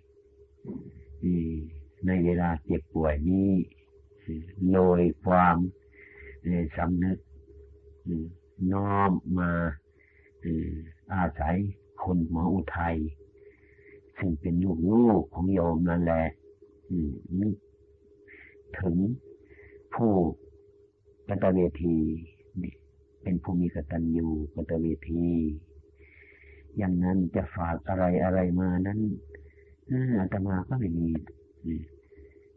ในเวลาเจ็บป่วยนี้โดยความสำนึกน้อมมาอาศัยคนหมออุทัยซึ่งเป็นลูกลูกของโยมนั่นแหละนึกถึงผู้ปตเวที เป็นผู้มีกตัญญูกตเวทีอย่างนั้นจะฝากอะไรอะไรมานั้นอาตมาก็ไม่มี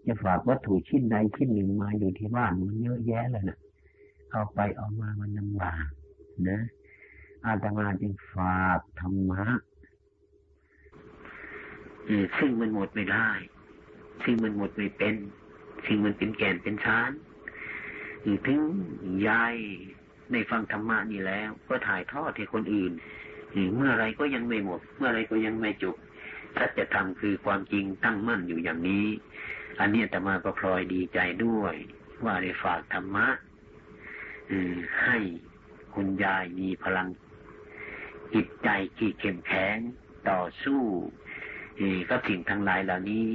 จะฝากวัตถุชิ้นใดชิ้นหนึ่งมาอยู่ที่บ้านมันเยอะแยะเลยนะเอาไปเอามามันลำบากนะอาตมาจึงฝากธรรมะซึ่งมันหมดไม่ได้ ซึ่งมันหมดไม่เป็น ซึ่งมันเป็นแก่นเป็นชานถึงยาย ในฟังธรรมะนี่แล้ว ก็ถ่ายทอดให้คนอื่นเมื่อไรก็ยังไม่หมด เมื่อไรก็ยังไม่จบสัจธรรมคือความจริงตั้งมั่นอยู่อย่างนี้ อันนี้แต่มาก็พลอยดีใจด้วย ว่าได้ฝากธรรมะให้คุณยายมีพลัง จิตใจที่เข้มแข็งต่อสู้กับสิ่งทั้งหลายเหล่านี้